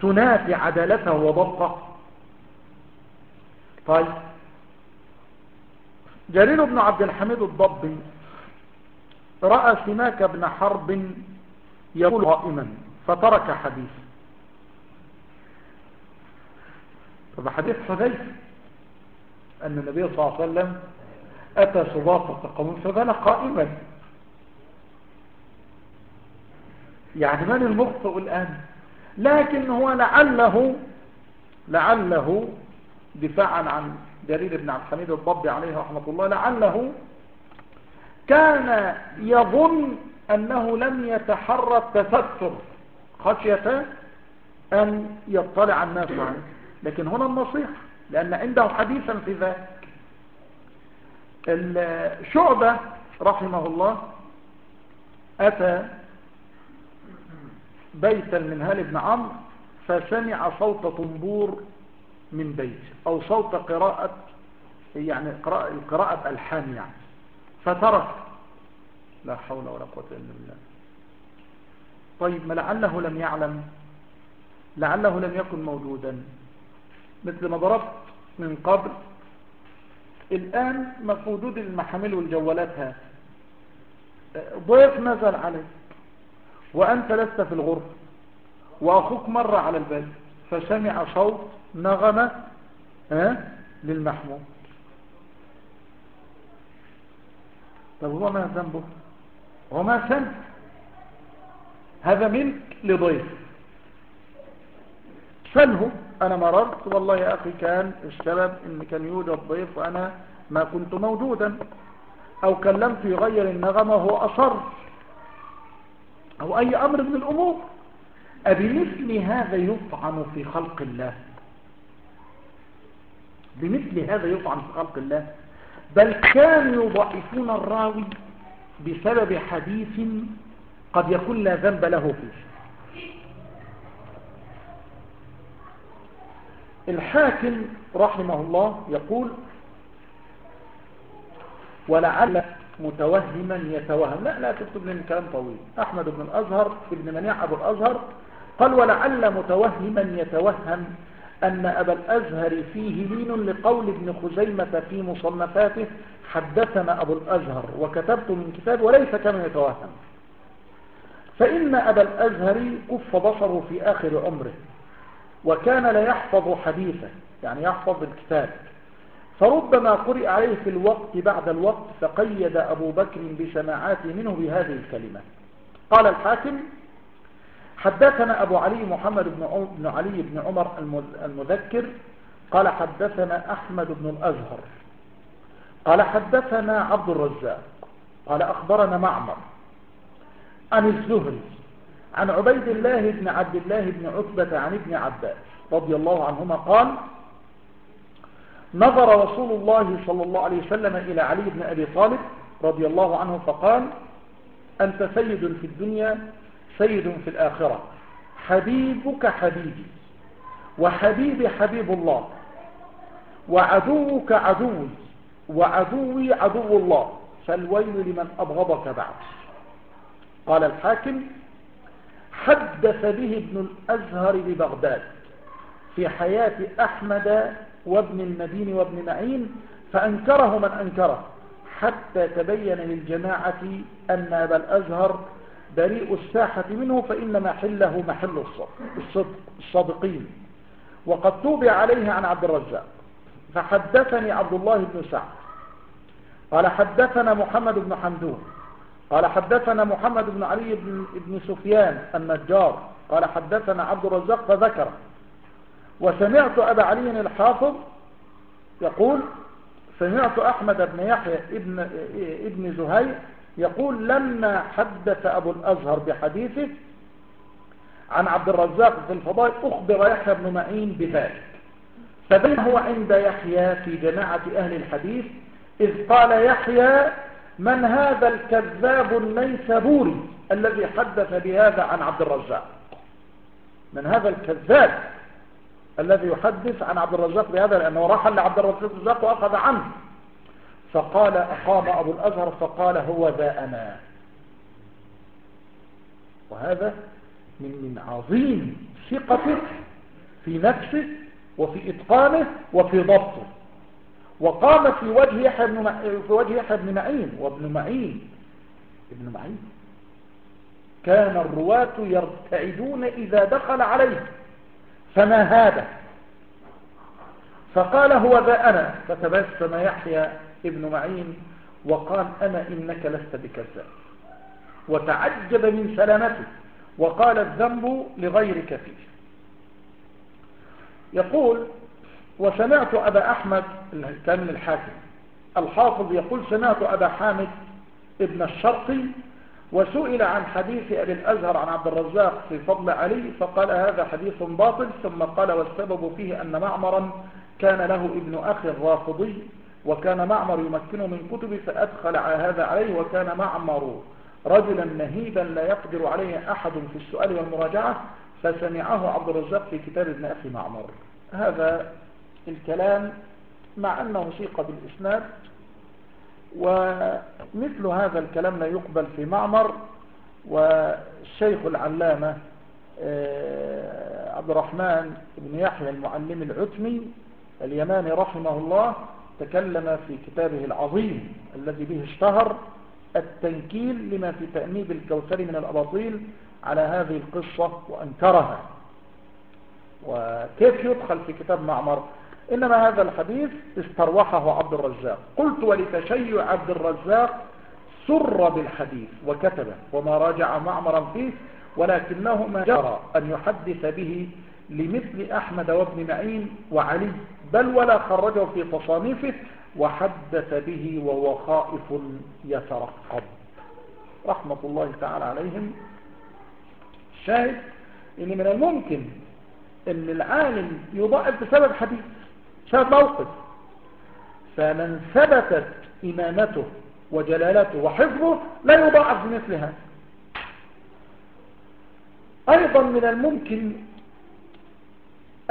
تنافي عدالته وضبطه؟ طيب. جرير بن عبد الحميد الضبي رأى سماك بن حرب يقول قائما فترك حديث طب حديث حذيف أن النبي صلى الله عليه وسلم أتى سباطة قوم فبنى قائما. يعني من المخطئ الآن؟ لكن هو لعله لعله دفاعا عن جرير بن عبد الحميد الضبي عليه رحمة الله لعله كان يظن أنه لم يتحرى التستر خشية أن يطلع الناس عنه لكن هنا النصيحة لأن عنده حديثا في ذلك. الشعبة رحمه الله أتى بيتا من هال بن عمرو فسمع صوت طنبور من بيت أو صوت قراءة يعني قراءة, ألحان يعني. فترك. لا حول ولا قوة إلا بالله. طيب ما لعله لم يعلم؟ لعله لم يكن موجودا. مثل ما ضربت من قبل الآن موجود المحامل والجوالات هذه. ضيف نزل عليك وأنت لست في الغرفة. وأخوك مر على البيت فسمع صوت نغمة ها للمحمول. طب هو ما ذنبه؟ هو ما سن هذا منك لضيف. سله أنا مررت. والله يا أخي كان السبب إن كان يوجد ضيف وأنا ما كنت موجودا. أو كلمت يغير النغمة وهو أصر. أو أي أمر من الأمور. أبمثل هذا يطعن في خلق الله. بمثل هذا يطعن في خلق الله. بل كانوا يضعفون الراوي بسبب حديث قد يكون لا ذنب له فيه. الحاكم رحمه الله يقول ولعل متوهما يتوهم. لا لا تكتب لنا كلام طويل. أحمد بن الأزهر ابن منيع أبو الأزهر قال ولعل متوهما يتوهم أن أبا الأزهر فيه لين لقول ابن خزيمة في مصنفاته حدثنا أبو الأزهر وكتبت من كتاب وليس كما يتوهم فإن أبا الأزهر كف بصره في آخر عمره وكان لا يحفظ حديثه يعني يحفظ الكتاب. فربما قرئ عليه في الوقت بعد الوقت فقيد أبو بكر بسماعاته منه بهذه الكلمة. قال الحاكم حدثنا أبو علي محمد بن علي بن عمر المذكر قال حدثنا أحمد بن الأزهر قال حدثنا عبد الرزاق قال أخبرنا معمر عن الزهري عن عبيد الله بن عبد الله بن عتبة عن ابن عباس رضي الله عنهما قال نظر رسول الله صلى الله عليه وسلم إلى علي بن أبي طالب رضي الله عنه فقال أنت سيد في الدنيا سيد في الآخرة. حبيبك حبيبي وحبيبي حبيب الله وعدوك عدوي وعدوي عدو الله فالويل لمن أبغضك بعد. قال الحاكم حدث به ابن الأزهر ببغداد في حياة أحمد وابن المدين وابن معين فأنكره من أنكره حتى تبين للجماعة أن أبا الأزهر بريء الساحة منه فإن محله محل الصدق الصادقين. وقد توبع عليه عن عبد الرزاق. فحدثني عبد الله بن سعد. قال حدثنا محمد بن حمدون. قال حدثنا محمد بن علي بن, بن سفيان النجار. قال حدثنا عبد الرزاق فذكر وسمعت أبا علي الحافظ يقول سمعت أحمد بن يحيى ابن, ابن زهير يقول لما حدث أبو الأزهر بحديثه عن عبد الرزاق في الفضائل أخبر يحيى بن معين بذلك. فبينه عند يحيى في جماعة أهل الحديث إذ قال يحيى من هذا الكذاب النيسابوري الذي حدث بهذا عن عبد الرزاق؟ من هذا الكذاب الذي يحدث عن عبد الرزاق بهذا لأنه رحل لعبد الرزاق وأخذ عنه. فقال أقام أبو الأزهر فقال هو ذا أنا. وهذا من من عظيم ثقته في نفسه وفي إتقانه وفي ضبطه. وقام في وجه يحيى بن في وجه يحيى بن معين وابن معين. ابن معين. كان الرواة يرتعدون إذا دخل عليه. فما هذا؟ فقال هو ذا أنا. فتبسم يحيى ابن معين وقال أنا إنك لست بكذاب. وتعجب من سلامته وقال الذنب لغيرك فيه. يقول وسمعت أبا أحمد كامل الحاكم. الحافظ يقول سمعت أبا حامد ابن الشرقي وسئل عن حديث أبي الأزهر عن عبد الرزاق في فضل علي فقال هذا حديث باطل ثم قال والسبب فيه أن معمرا كان له ابن أخي الرافضي وكان معمر يمكنه من كتبه فأدخل هذا عليه وكان معمر رجلا نهيبا لا يقدر عليه أحد في السؤال والمراجعة فسمعه عبد الرزاق في كتاب ابن أخي معمر. هذا الكلام مع أنه سيق بالإسناد ومثل هذا الكلام لا يقبل في معمر والشيخ العلامة عبد الرحمن بن يحيى المعلم العتمي اليماني رحمه الله تكلم في كتابه العظيم الذي به اشتهر التنكيل لما في تأنيب الكوثر من الأباطيل على هذه القصة وأنكرها. وكيف يدخل في كتاب معمر؟ إنما هذا الحديث استروحه عبد الرزاق. قلت ولتشيع عبد الرزاق سر بالحديث وكتبه وما راجع معمرا فيه ولكنه ما جرى أن يحدث به لمثل أحمد وابن معين وعلي بل ولا خرجه في تصانيفه وحدث به وهو خائف يترقب. رحمة الله تعالى عليهم. شاهد إن من الممكن إن العالم يضعف بسبب حديث. بسبب موقف. فمن ثبتت إمامته وجلالته وحفظه لا يضاعف بمثل هذا. أيضا من الممكن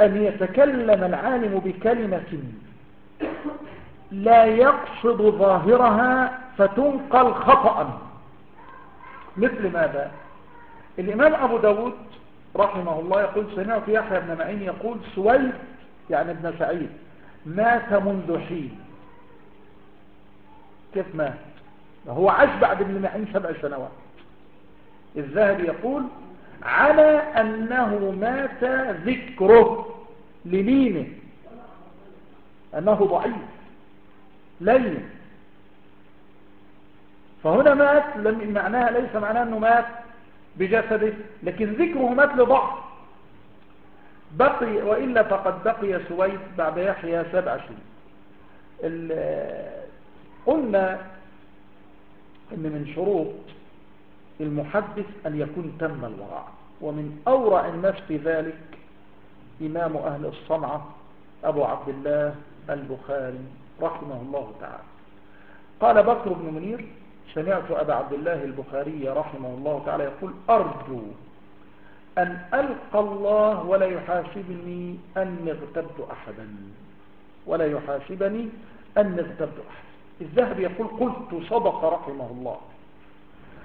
أن يتكلم العالم بكلمة لا يقصد ظاهرها فتنقل خطأ. مثل ماذا؟ الإمام أبو داود رحمه الله يقول سمعت يحيى بن معين يقول سويد يعني ابن سعيد مات منذ حين. كيف مات؟ هو عاش بعد ابن معين سبع سنوات. الذهبي يقول على أنه مات ذكره. لمينه أنه ضعيف. لين. فهنا مات معناها ليس معناه أنه مات بجسده لكن ذكره مات لضعف. بقي وإلا فقد بقي سويد بعد يحيى سبع سنين. قلنا أن من شروط المحدث أن يكون تم الورع ومن أورع الناس في ذلك إمام أهل الصنعة أبو عبد الله البخاري رحمه الله تعالى. قال بكر بن منير سمعت أبا عبد الله البخاري رحمه الله تعالى يقول أرجو أن ألقى الله ولا يحاسبني أني اغتبت أحدا. ولا يحاسبني أني اغتبت أحدا. الذهب يقول قلت صدق رحمه الله.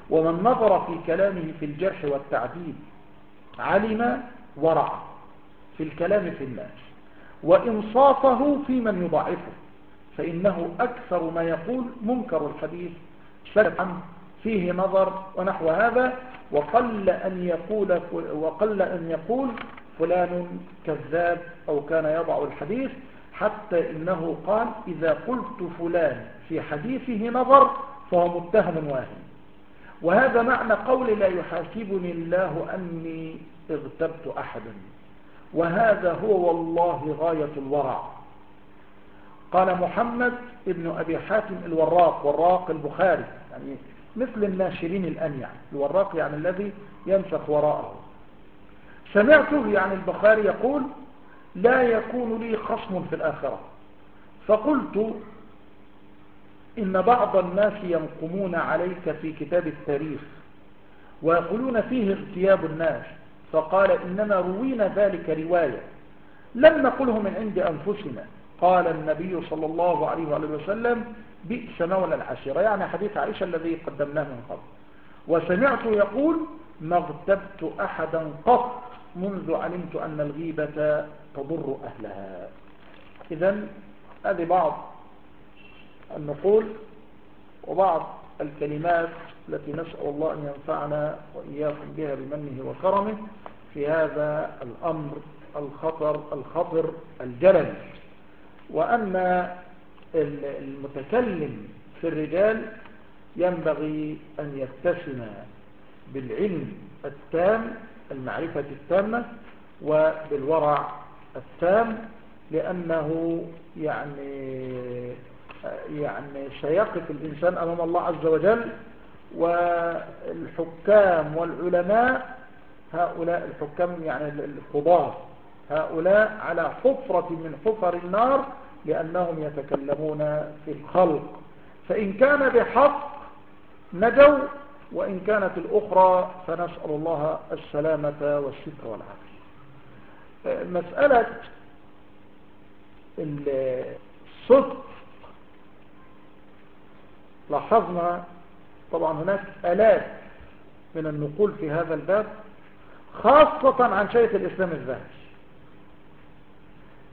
ومن نظر في كلامه في الجرح والتعديل علم ورع في الكلام في الناس. وإنصافه في من يضعفه. فإنه أكثر ما يقول منكر الحديث شرعا فيه نظر ونحو هذا وقل أن يقول وقل أن يقول فلان كذاب أو كان يضع الحديث حتى إنه قال إذا قلت فلان في حديثه نظر فهو متهم واهم وهذا معنى قول لا يحاسبني الله أني اغتبت أحدا. وهذا هو والله غاية الورع. قال محمد ابن أبي حاتم الوراق وراق البخاري يعني مثل الناشرين الآن يعني الوراق يعني الذي ينسخ وراءه. سمعته يعني البخاري يقول لا يكون لي خصم في الآخرة. فقلت إن بعض الناس ينقمون عليك في كتاب التاريخ ويقولون فيه اغتياب الناس. فقال إنما روينا ذلك رواية. لم نقله من عند أنفسنا. قال النبي صلى الله عليه وسلم بئس مولى العشيرة. يعني حديث عائشة الذي قدمناه من قبل. وسمعت يقول ما اغتبت أحدا قط منذ علمت أن الغيبة تضر أهلها. إذا هذه بعض النقول وبعض الكلمات التي نسأل الله أن ينفعنا وإياكم بها بمنه وكرمه في هذا الأمر الخطر الخطر الجلل. وأن المتكلم في الرجال ينبغي أن يتسم بالعلم التام المعرفة التامة وبالورع التام لأنه يعني يعني سيقف الإنسان أمام الله عز وجل والحكام والعلماء هؤلاء الحكام يعني القضاة هؤلاء على حفرة من حفر النار لأنهم يتكلمون في الخلق. فإن كان بحق نجوا وإن كانت الأخرى فنسأل الله السلامة والستر والعافية. مسألة الصدق لاحظنا طبعا هناك آلاف من النقول في هذا الباب خاصة عن شيخ الإسلام الذهبي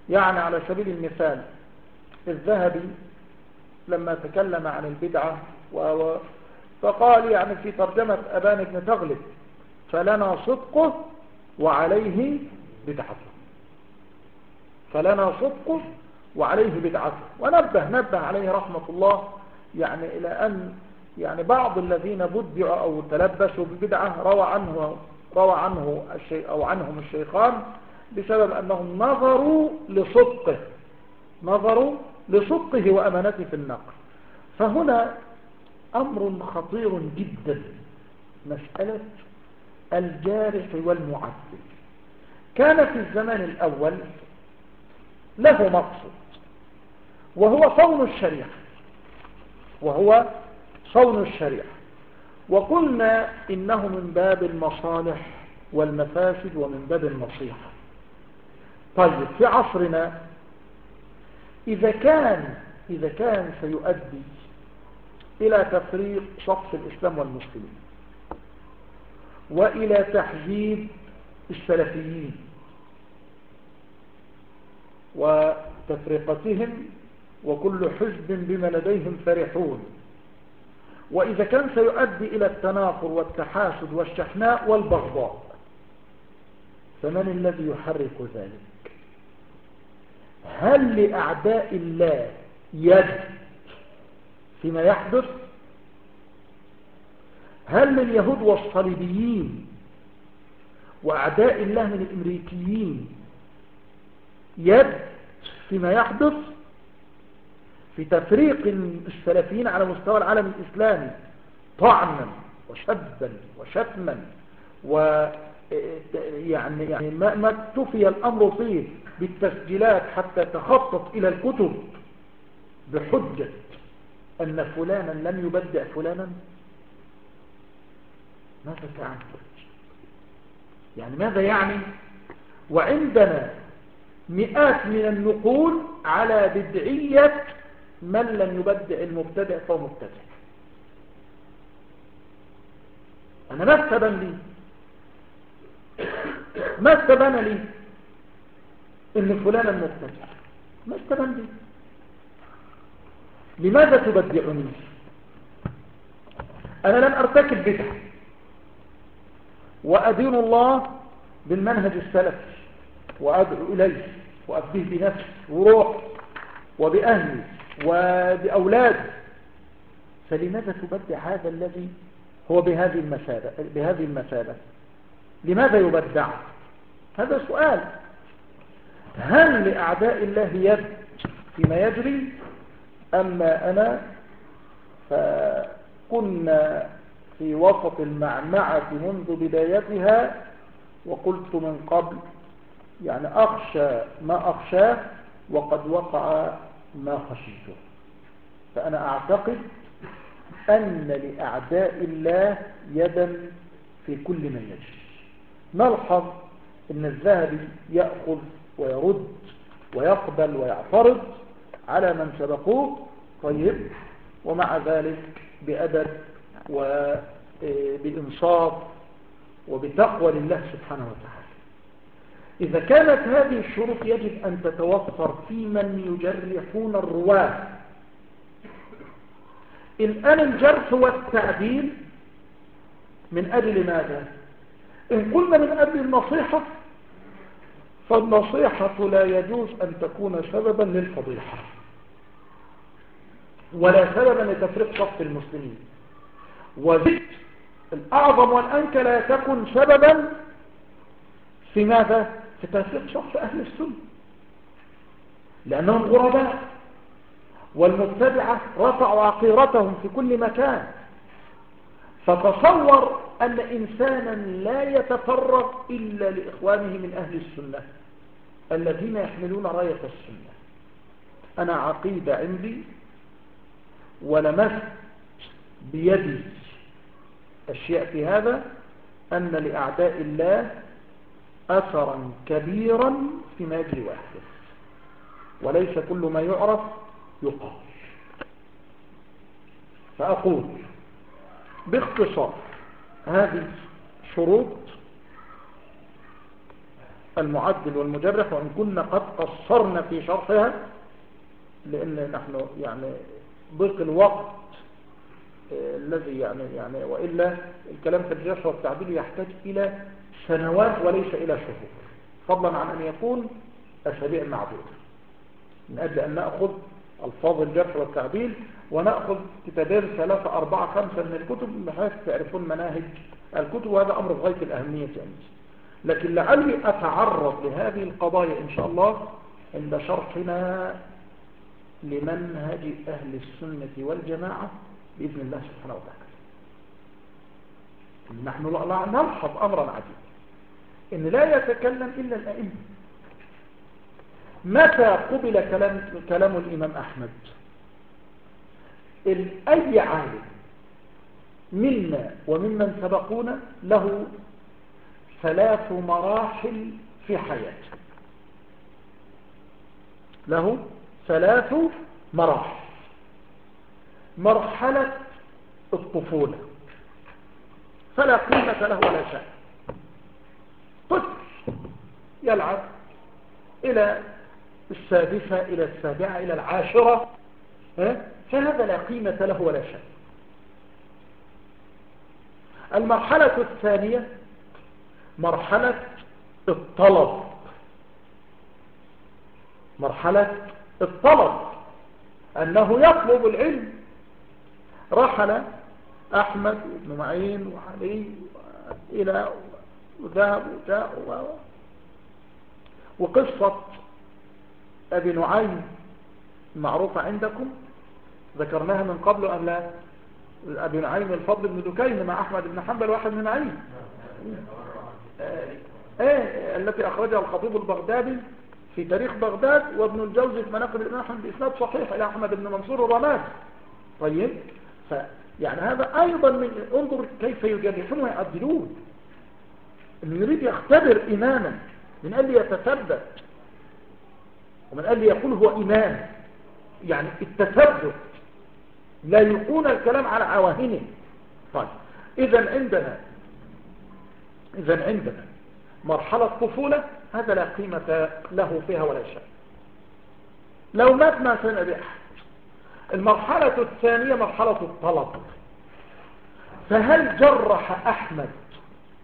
يعني على سبيل المثال الذهبي لما تكلم عن البدعة فقال يعني في ترجمة أبان بن تغلب فلنا صدقه وعليه بدعته. فلنا صدقه وعليه بدعته. ونبه نبه عليه رحمة الله يعني إلى أن يعني بعض الذين بدعوا أو تلبسوا ببدعة روى عنه روى عنه الشيء أو عنهم الشيخان بسبب أنهم نظروا لصدقه نظروا لصدقه وأمانته في النقل فهنا أمر خطير جدا. مسألة الجارح والمعدل. كان في الزمان الأول له مقصد وهو صون الشريعة. وهو صون الشريعة. وقلنا إنه من باب المصالح والمفاسد ومن باب النصيحة. طيب في عصرنا إذا كان إذا كان سيؤدي إلى تفريق شخص الإسلام والمسلمين وإلى تحزيب السلفيين وتفرقتهم وكل حزب بما لديهم فرحون. وإذا كان سيؤدي إلى التنافر والتحاسد والشحناء والبغضاء فمن الذي يحرك ذلك؟ هل لأعداء الله يد فيما يحدث؟ هل لليهود والصليبيين وأعداء الله من الإمريكيين يد فيما يحدث؟ في تفريق السلفيين على مستوى العالم الإسلامي طعنا وشبا وشتما و يعني ما اكتفي الأمر فيه. بالتسجيلات حتى تخطط إلى الكتب بحجة أن فلانا لم يبدع فلانا؟ ماذا تعني يعني ماذا يعني؟ وعندنا مئات من النقول على بدعية من لم يبدع المبتدع فهو مبتدع. أنا ما استبن لي؟ ما استبن لي؟ إن فلانا مبتدع ما استبن لي لماذا تبدعني؟ أنا لم أرتكب بدعة. وأدين الله بالمنهج السلفي وأدعو إليه وأبديه بنفسي وروح وبأهلي وبأولادي. فلماذا تبدع هذا الذي هو بهذه المثابة بهذه المثابة؟ لماذا يبدع؟ هذا سؤال. هل لأعداء الله يد فيما يجري؟ أما أنا فكنا في وسط المعمعة منذ بدايتها وقلت من قبل يعني أخشى ما أخشاه وقد وقع ما خشيته. فأنا أعتقد أن لأعداء الله يدا في كل من يجري. نلحظ أن الذهبي يأخذ ويرد ويقبل ويعترض على من سبقوه. طيب ومع ذلك بأدب وبإنصاف وبتقوى لله سبحانه وتعالى. إذا كانت هذه الشروط يجب أن تتوفر في من يجرحون الرواة. الآن الجرح والتعديل من أجل ماذا؟ إن قلنا من أجل النصيحة فالنصيحة لا يجوز أن تكون سببا للفضيحة ولا سببا لتفريق صف المسلمين. وزدت الأعظم والأنكى لا تكن سببا في ماذا؟ في تفريق صف أهل السنة. لأنهم غرباء والمبتدعة رفعوا عقيرتهم في كل مكان. فتصور أن إنسانا لا يتفرغ إلا لإخوانه من أهل السنة. الذين يحملون راية السنة. أنا عقيدة عندي ولمست بيدي أشياء في هذا أن لأعداء الله أثرا كبيرا فيما يجري ويحدث وليس كل ما يعرف يقال. فأقول باختصار هذه شروط المعدل والمجرح وإن كنا قد قصرنا في شرحها لأن نحن يعني ضيق الوقت آه، الذي يعني يعني وإلا الكلام في الجرح والتعديل يحتاج إلى سنوات وليس إلى شهور. فضلا عن أن يكون أسابيع معدودة. من أجل أن نأخذ ألفاظ الجرح والتعديل ونأخذ كتابين ثلاثة أربعة خمسة من الكتب بحيث تعرفون مناهج الكتب وهذا أمر غاية الأهمية عندي. لكن لعلي أتعرض لهذه القضايا إن شاء الله عند شرحنا لمنهج أهل السنة والجماعة بإذن الله سبحانه وتعالى. نحن نلحظ أمرا عجيبا. إن لا يتكلم إلا الأئمة. متى قبل كلام, كلام الإمام أحمد؟ أي عالم منا وممن سبقونا له ثلاث مراحل في حياته. له ثلاث مراحل. مرحلة الطفولة. فلا قيمة له ولا شيء. طفل يلعب إلى السادسة إلى السابعة إلى العاشرة. فهذا لا قيمة له ولا شيء. المرحلة الثانية مرحلة الطلب. مرحلة الطلب. أنه يطلب العلم. رحل أحمد بن معين وعلي إلى وذهب وجاء وقصة أبي نعيم معروفة عندكم. ذكرناها من قبل أم لا؟ أبي نعيم الفضل بن دكين مع أحمد بن حنبل واحد من عين إيه التي أخرجها الخطيب البغدادي في تاريخ بغداد وابن الجوزي في مناقب الإمام أحمد بإسناد صحيح إلى أحمد بن منصور الرماد. طيب ف يعني هذا أيضا من انظر كيف يجرحون ويعدلون. إنه يريد يختبر إماما. من أجل يتثبت. ومن أجل يقول هو إمام. يعني التثبت. لا يلقون الكلام على عواهنه. طيب إذا عندنا إذا عندنا مرحلة طفولة هذا لا قيمة له فيها ولا شيء. لو مات ما بأحد المرحلة الثانية مرحلة الطلب فهل جرح أحمد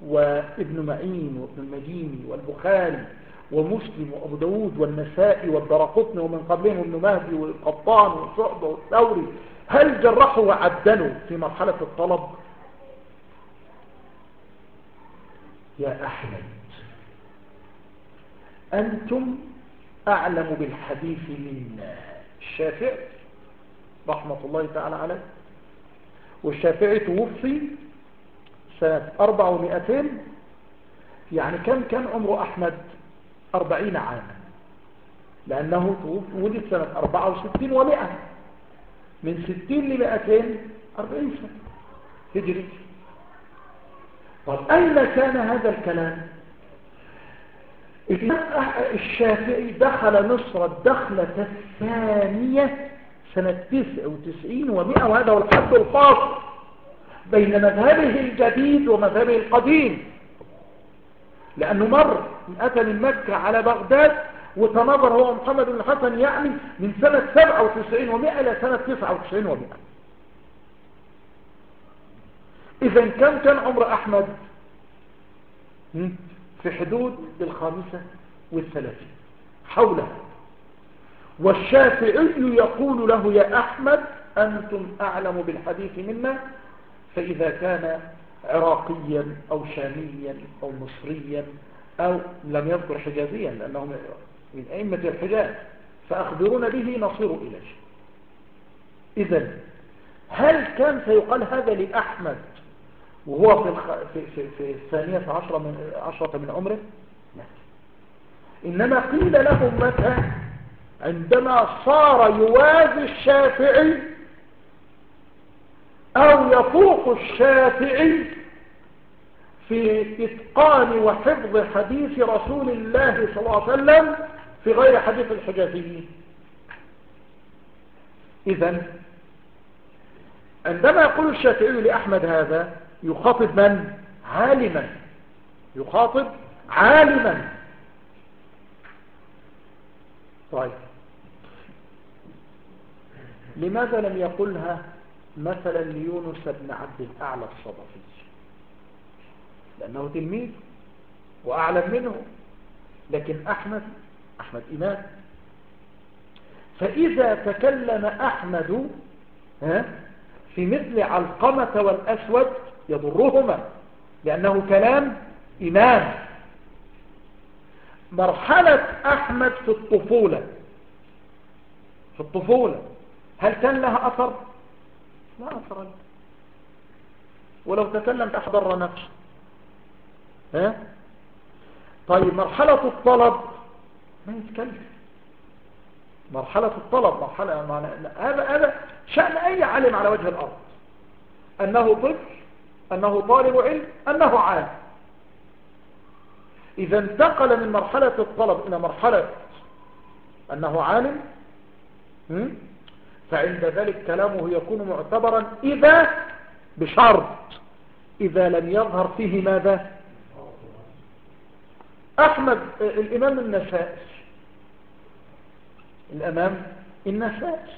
وابن معين وابن المديني والبخاري ومسلم وأبو داود والنسائي والدرقطن ومن قبلهم ابن مهدي والقطان والشعب والثوري هل جرحوا وعدلوا في مرحلة الطلب يا أحمد. أنتم أعلم بالحديث منا الشافعي رحمة الله تعالى عليه. والشافعي توفي سنة أربع ومئتين يعني كم كان عمر أحمد؟ أربعين عاما. لأنه ولد سنة أربعة وستين ومئة من ستين لمئتين أربعين سنة. هجري. طب أين كان هذا الكلام؟ الشافعي دخل مصر الدخلة الثانية سنة 99 و100 وهذا هو الحد الفاصل بين مذهبه الجديد ومذهبه القديم. لأنه مر أتى من مكة على بغداد وتنظر هو محمد بن الحسن يعني من سنة 97 و100 إلى سنة 99 و100 إذا كم كان عمر أحمد؟ في حدود الخامسة والثلاثين حوله. والشافعي يقول له يا أحمد أنتم أعلم بالحديث منا فإذا كان عراقيا أو شاميا أو مصريا أو لم يذكر حجازيا لأنه من أئمة الحجاز فأخبرون به نصير إليه إذا هل كان سيقال هذا لأحمد وهو في, الخ... في, في, الثانية عشرة من, عشرة من عمره لا إنما قيل له متى؟ عندما صار يوازي الشافعي أو يفوق الشافعي في إتقان وحفظ حديث رسول الله صلى الله عليه وسلم في غير حديث الحجازيين. إذا عندما يقول الشافعي لأحمد هذا يخاطب من؟ عالما. يخاطب عالما. طيب. لماذا لم يقلها مثلا ليونس بن عبد الأعلى الصدفي لأنه تلميذ وأعلم منه. لكن أحمد أحمد إمام فإذا تكلم أحمد في مثل علقمة والأسود يضرهما لأنه كلام إمام. مرحلة أحمد في الطفولة. في الطفولة. هل كان لها أثر؟ لا أثر له. ولو تكلم أحضر نفسه ها؟ طيب مرحلة الطلب. ما يتكلم. مرحلة الطلب مرحلة هذا هذا شأن أي عالم على وجه الأرض. أنه طفل أنه طالب علم أنه عالم. إذا انتقل من مرحلة الطلب إلى مرحلة أنه عالم فعند ذلك كلامه يكون معتبرا إذا بشرط إذا لم يظهر فيه ماذا؟ أحمد الإمام النسائي. الأمام النسائي.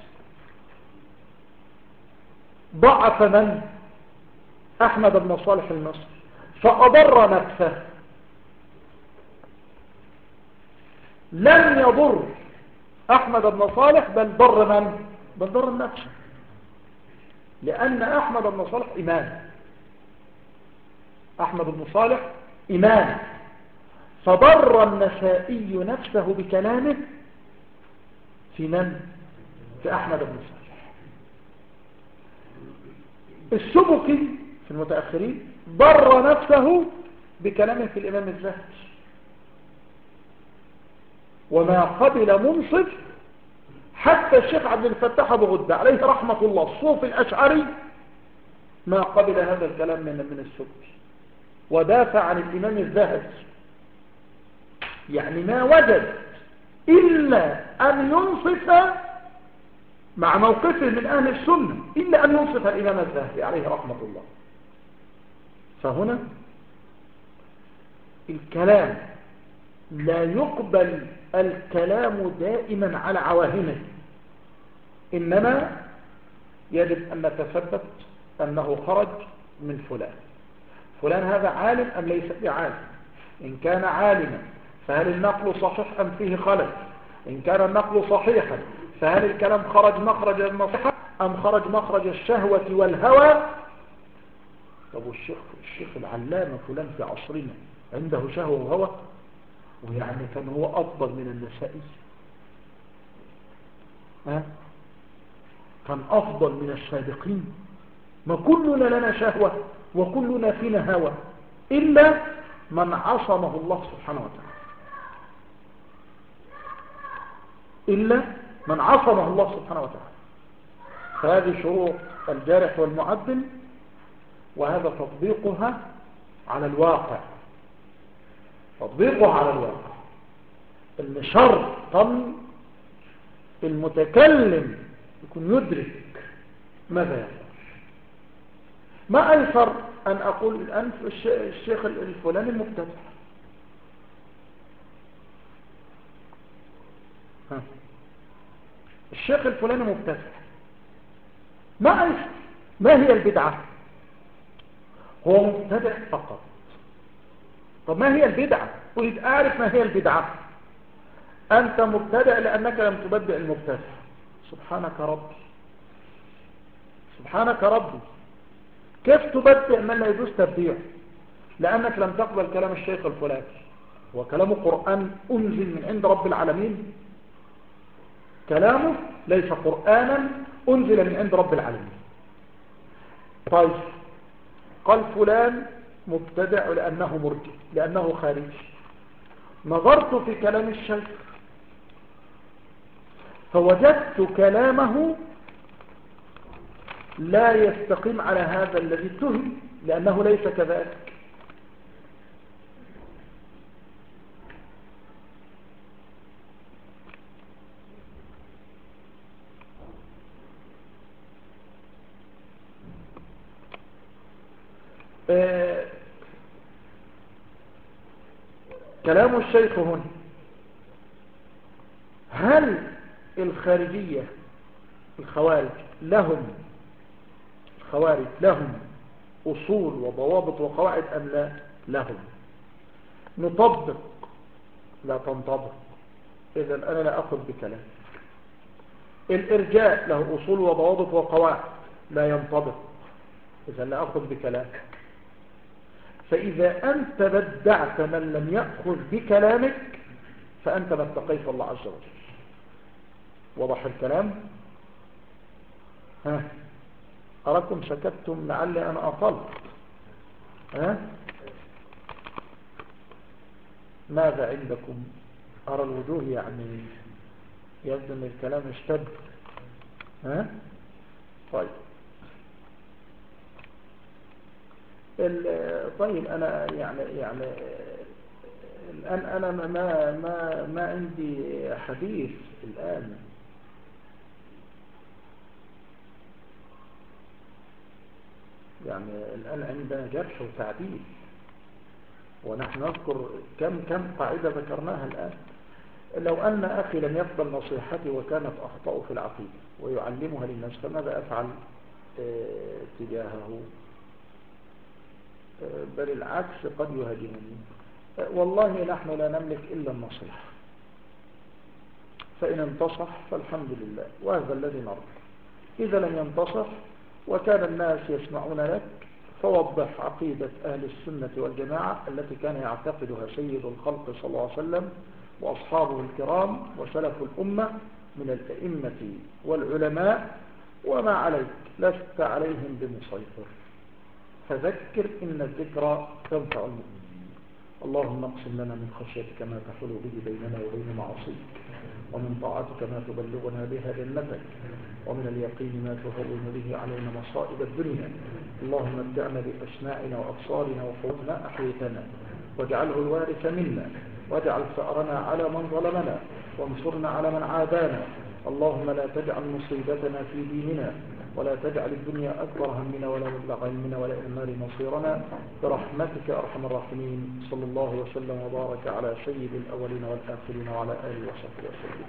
ضعف من؟ أحمد بن صالح المصري. فأضر نفسه. لم يضر أحمد بن صالح بل ضر من؟ بل ضر النفس. لأن أحمد بن صالح إمام أحمد بن صالح إمام فضر النسائي نفسه بكلامه في من؟ في أحمد بن صالح. السبكي في المتأخرين ضر نفسه بكلامه في الإمام الزهد وما قبل منصف حتى الشيخ عبد الفتاح أبو غدة عليه رحمة الله الصوف الأشعري ما قبل هذا الكلام من من السبكي ودافع عن الإمام الذهبي يعني ما وجد إلا أن ينصف مع موقفه من أهل السنة إلا أن ينصف الإمام الذهبي عليه رحمة الله. فهنا الكلام لا يقبل الكلام دائما على عواهنه. إنما يجب أن نتثبت أنه خرج من فلان. فلان هذا عالم أم ليس بعالم؟ إن كان عالما فهل النقل صحيح أم فيه خلل؟ إن كان النقل صحيحا فهل الكلام خرج مخرج النصيحة أم خرج مخرج الشهوة والهوى؟ طب الشيخ, الشيخ العلامة فلان في عصرنا عنده شهوة وهوى؟ ويعني كان هو أفضل من النسائي. ها؟ كان أفضل من السابقين. ما كلنا لنا شهوة وكلنا فينا هوى إلا من عصمه الله سبحانه وتعالى. إلا من عصمه الله سبحانه وتعالى. فهذه شروط الجارح والمعدل وهذا تطبيقها على الواقع. تطبيقها على الواقع. إن شرطا المتكلم يكون يدرك ماذا يقول ما أيسر أن أقول الآن الشيخ الفلاني مبتدع؟ الشيخ الفلاني مبتدع. ما أيسر ما هي البدعة؟ هو مبتدع فقط. طب ما هي البدعة؟ أريد أعرف ما هي البدعة. أنت مبتدع لأنك لم تبدع المبتدع سبحانك ربي. سبحانك ربي. كيف تبدع من لا يجوز تبديعه لأنك لم تقبل كلام الشيخ الفلاني. وكلامه قرآن أنزل من عند رب العالمين. كلامه ليس قرآنا أنزل من عند رب العالمين. طيب قال فلان مبتدع لأنه مرجع لأنه خارج نظرت في كلام الشيخ فوجدت كلامه لا يستقيم على هذا الذي اتهم لأنه ليس كذلك. آه، كلام الشيخ هنا. هل الخارجية الخوارج لهم الخوارج لهم أصول وضوابط وقواعد أم لا؟ لهم. نطبق. لا تنطبق. إذا أنا لا أخذ بكلام. الإرجاء له أصول وضوابط وقواعد. لا ينطبق. إذا لا أخذ بكلام. فإذا أنت بدعت من لم يأخذ بكلامك فأنت ما اتقيت الله عز وجل. وضح الكلام؟ ها؟ أراكم سكتتم لعلي أنا أطلت ها؟ ماذا عندكم؟ أرى الوجوه يعني يبدو الكلام اشتد ها؟ طيب. طيب أنا يعني يعني الآن أنا ما ما ما عندي حديث الآن. يعني الآن عندنا جرح وتعديل. ونحن نذكر كم كم قاعدة ذكرناها الآن. لو أن أخي لم يقبل نصيحتي وكانت أخطأ في العقيدة ويعلمها للناس فماذا أفعل؟ آه تجاهه. آه بل العكس قد يهاجمني. والله نحن لا نملك إلا النصيحة. فإن انتصح فالحمد لله وهذا الذي نرجو إذا لم ينتصح وكان الناس يسمعون لك فوضح عقيدة أهل السنة والجماعة التي كان يعتقدها سيد الخلق صلى الله عليه وسلم وأصحابه الكرام وسلف الأمة من الأئمة والعلماء. وما عليك لست عليهم بمسيطر. فذكر إن الذكرى تنفع المؤمنين. اللهم اقسم لنا من خشيتك ما تحول به بيننا وبين معصيك ومن طاعتك ما تبلغنا بها جنتك ومن اليقين ما تهون به علينا مصائب الدنيا. اللهم ابدعنا بأسماعنا وأبصارنا وقوتنا أحيتنا واجعله الوارث منا واجعل ثأرنا على من ظلمنا وانصرنا على من عادانا. اللهم لا تجعل مصيبتنا في ديننا ولا تجعل الدنيا أكبر همنا ولا مبلغ علمنا ولا إلى مصيرنا. برحمتك أرحم الراحمين. صلى الله وسلم وبارك على سيد الأولين والآخرين وعلى آله وصحبه وسلم.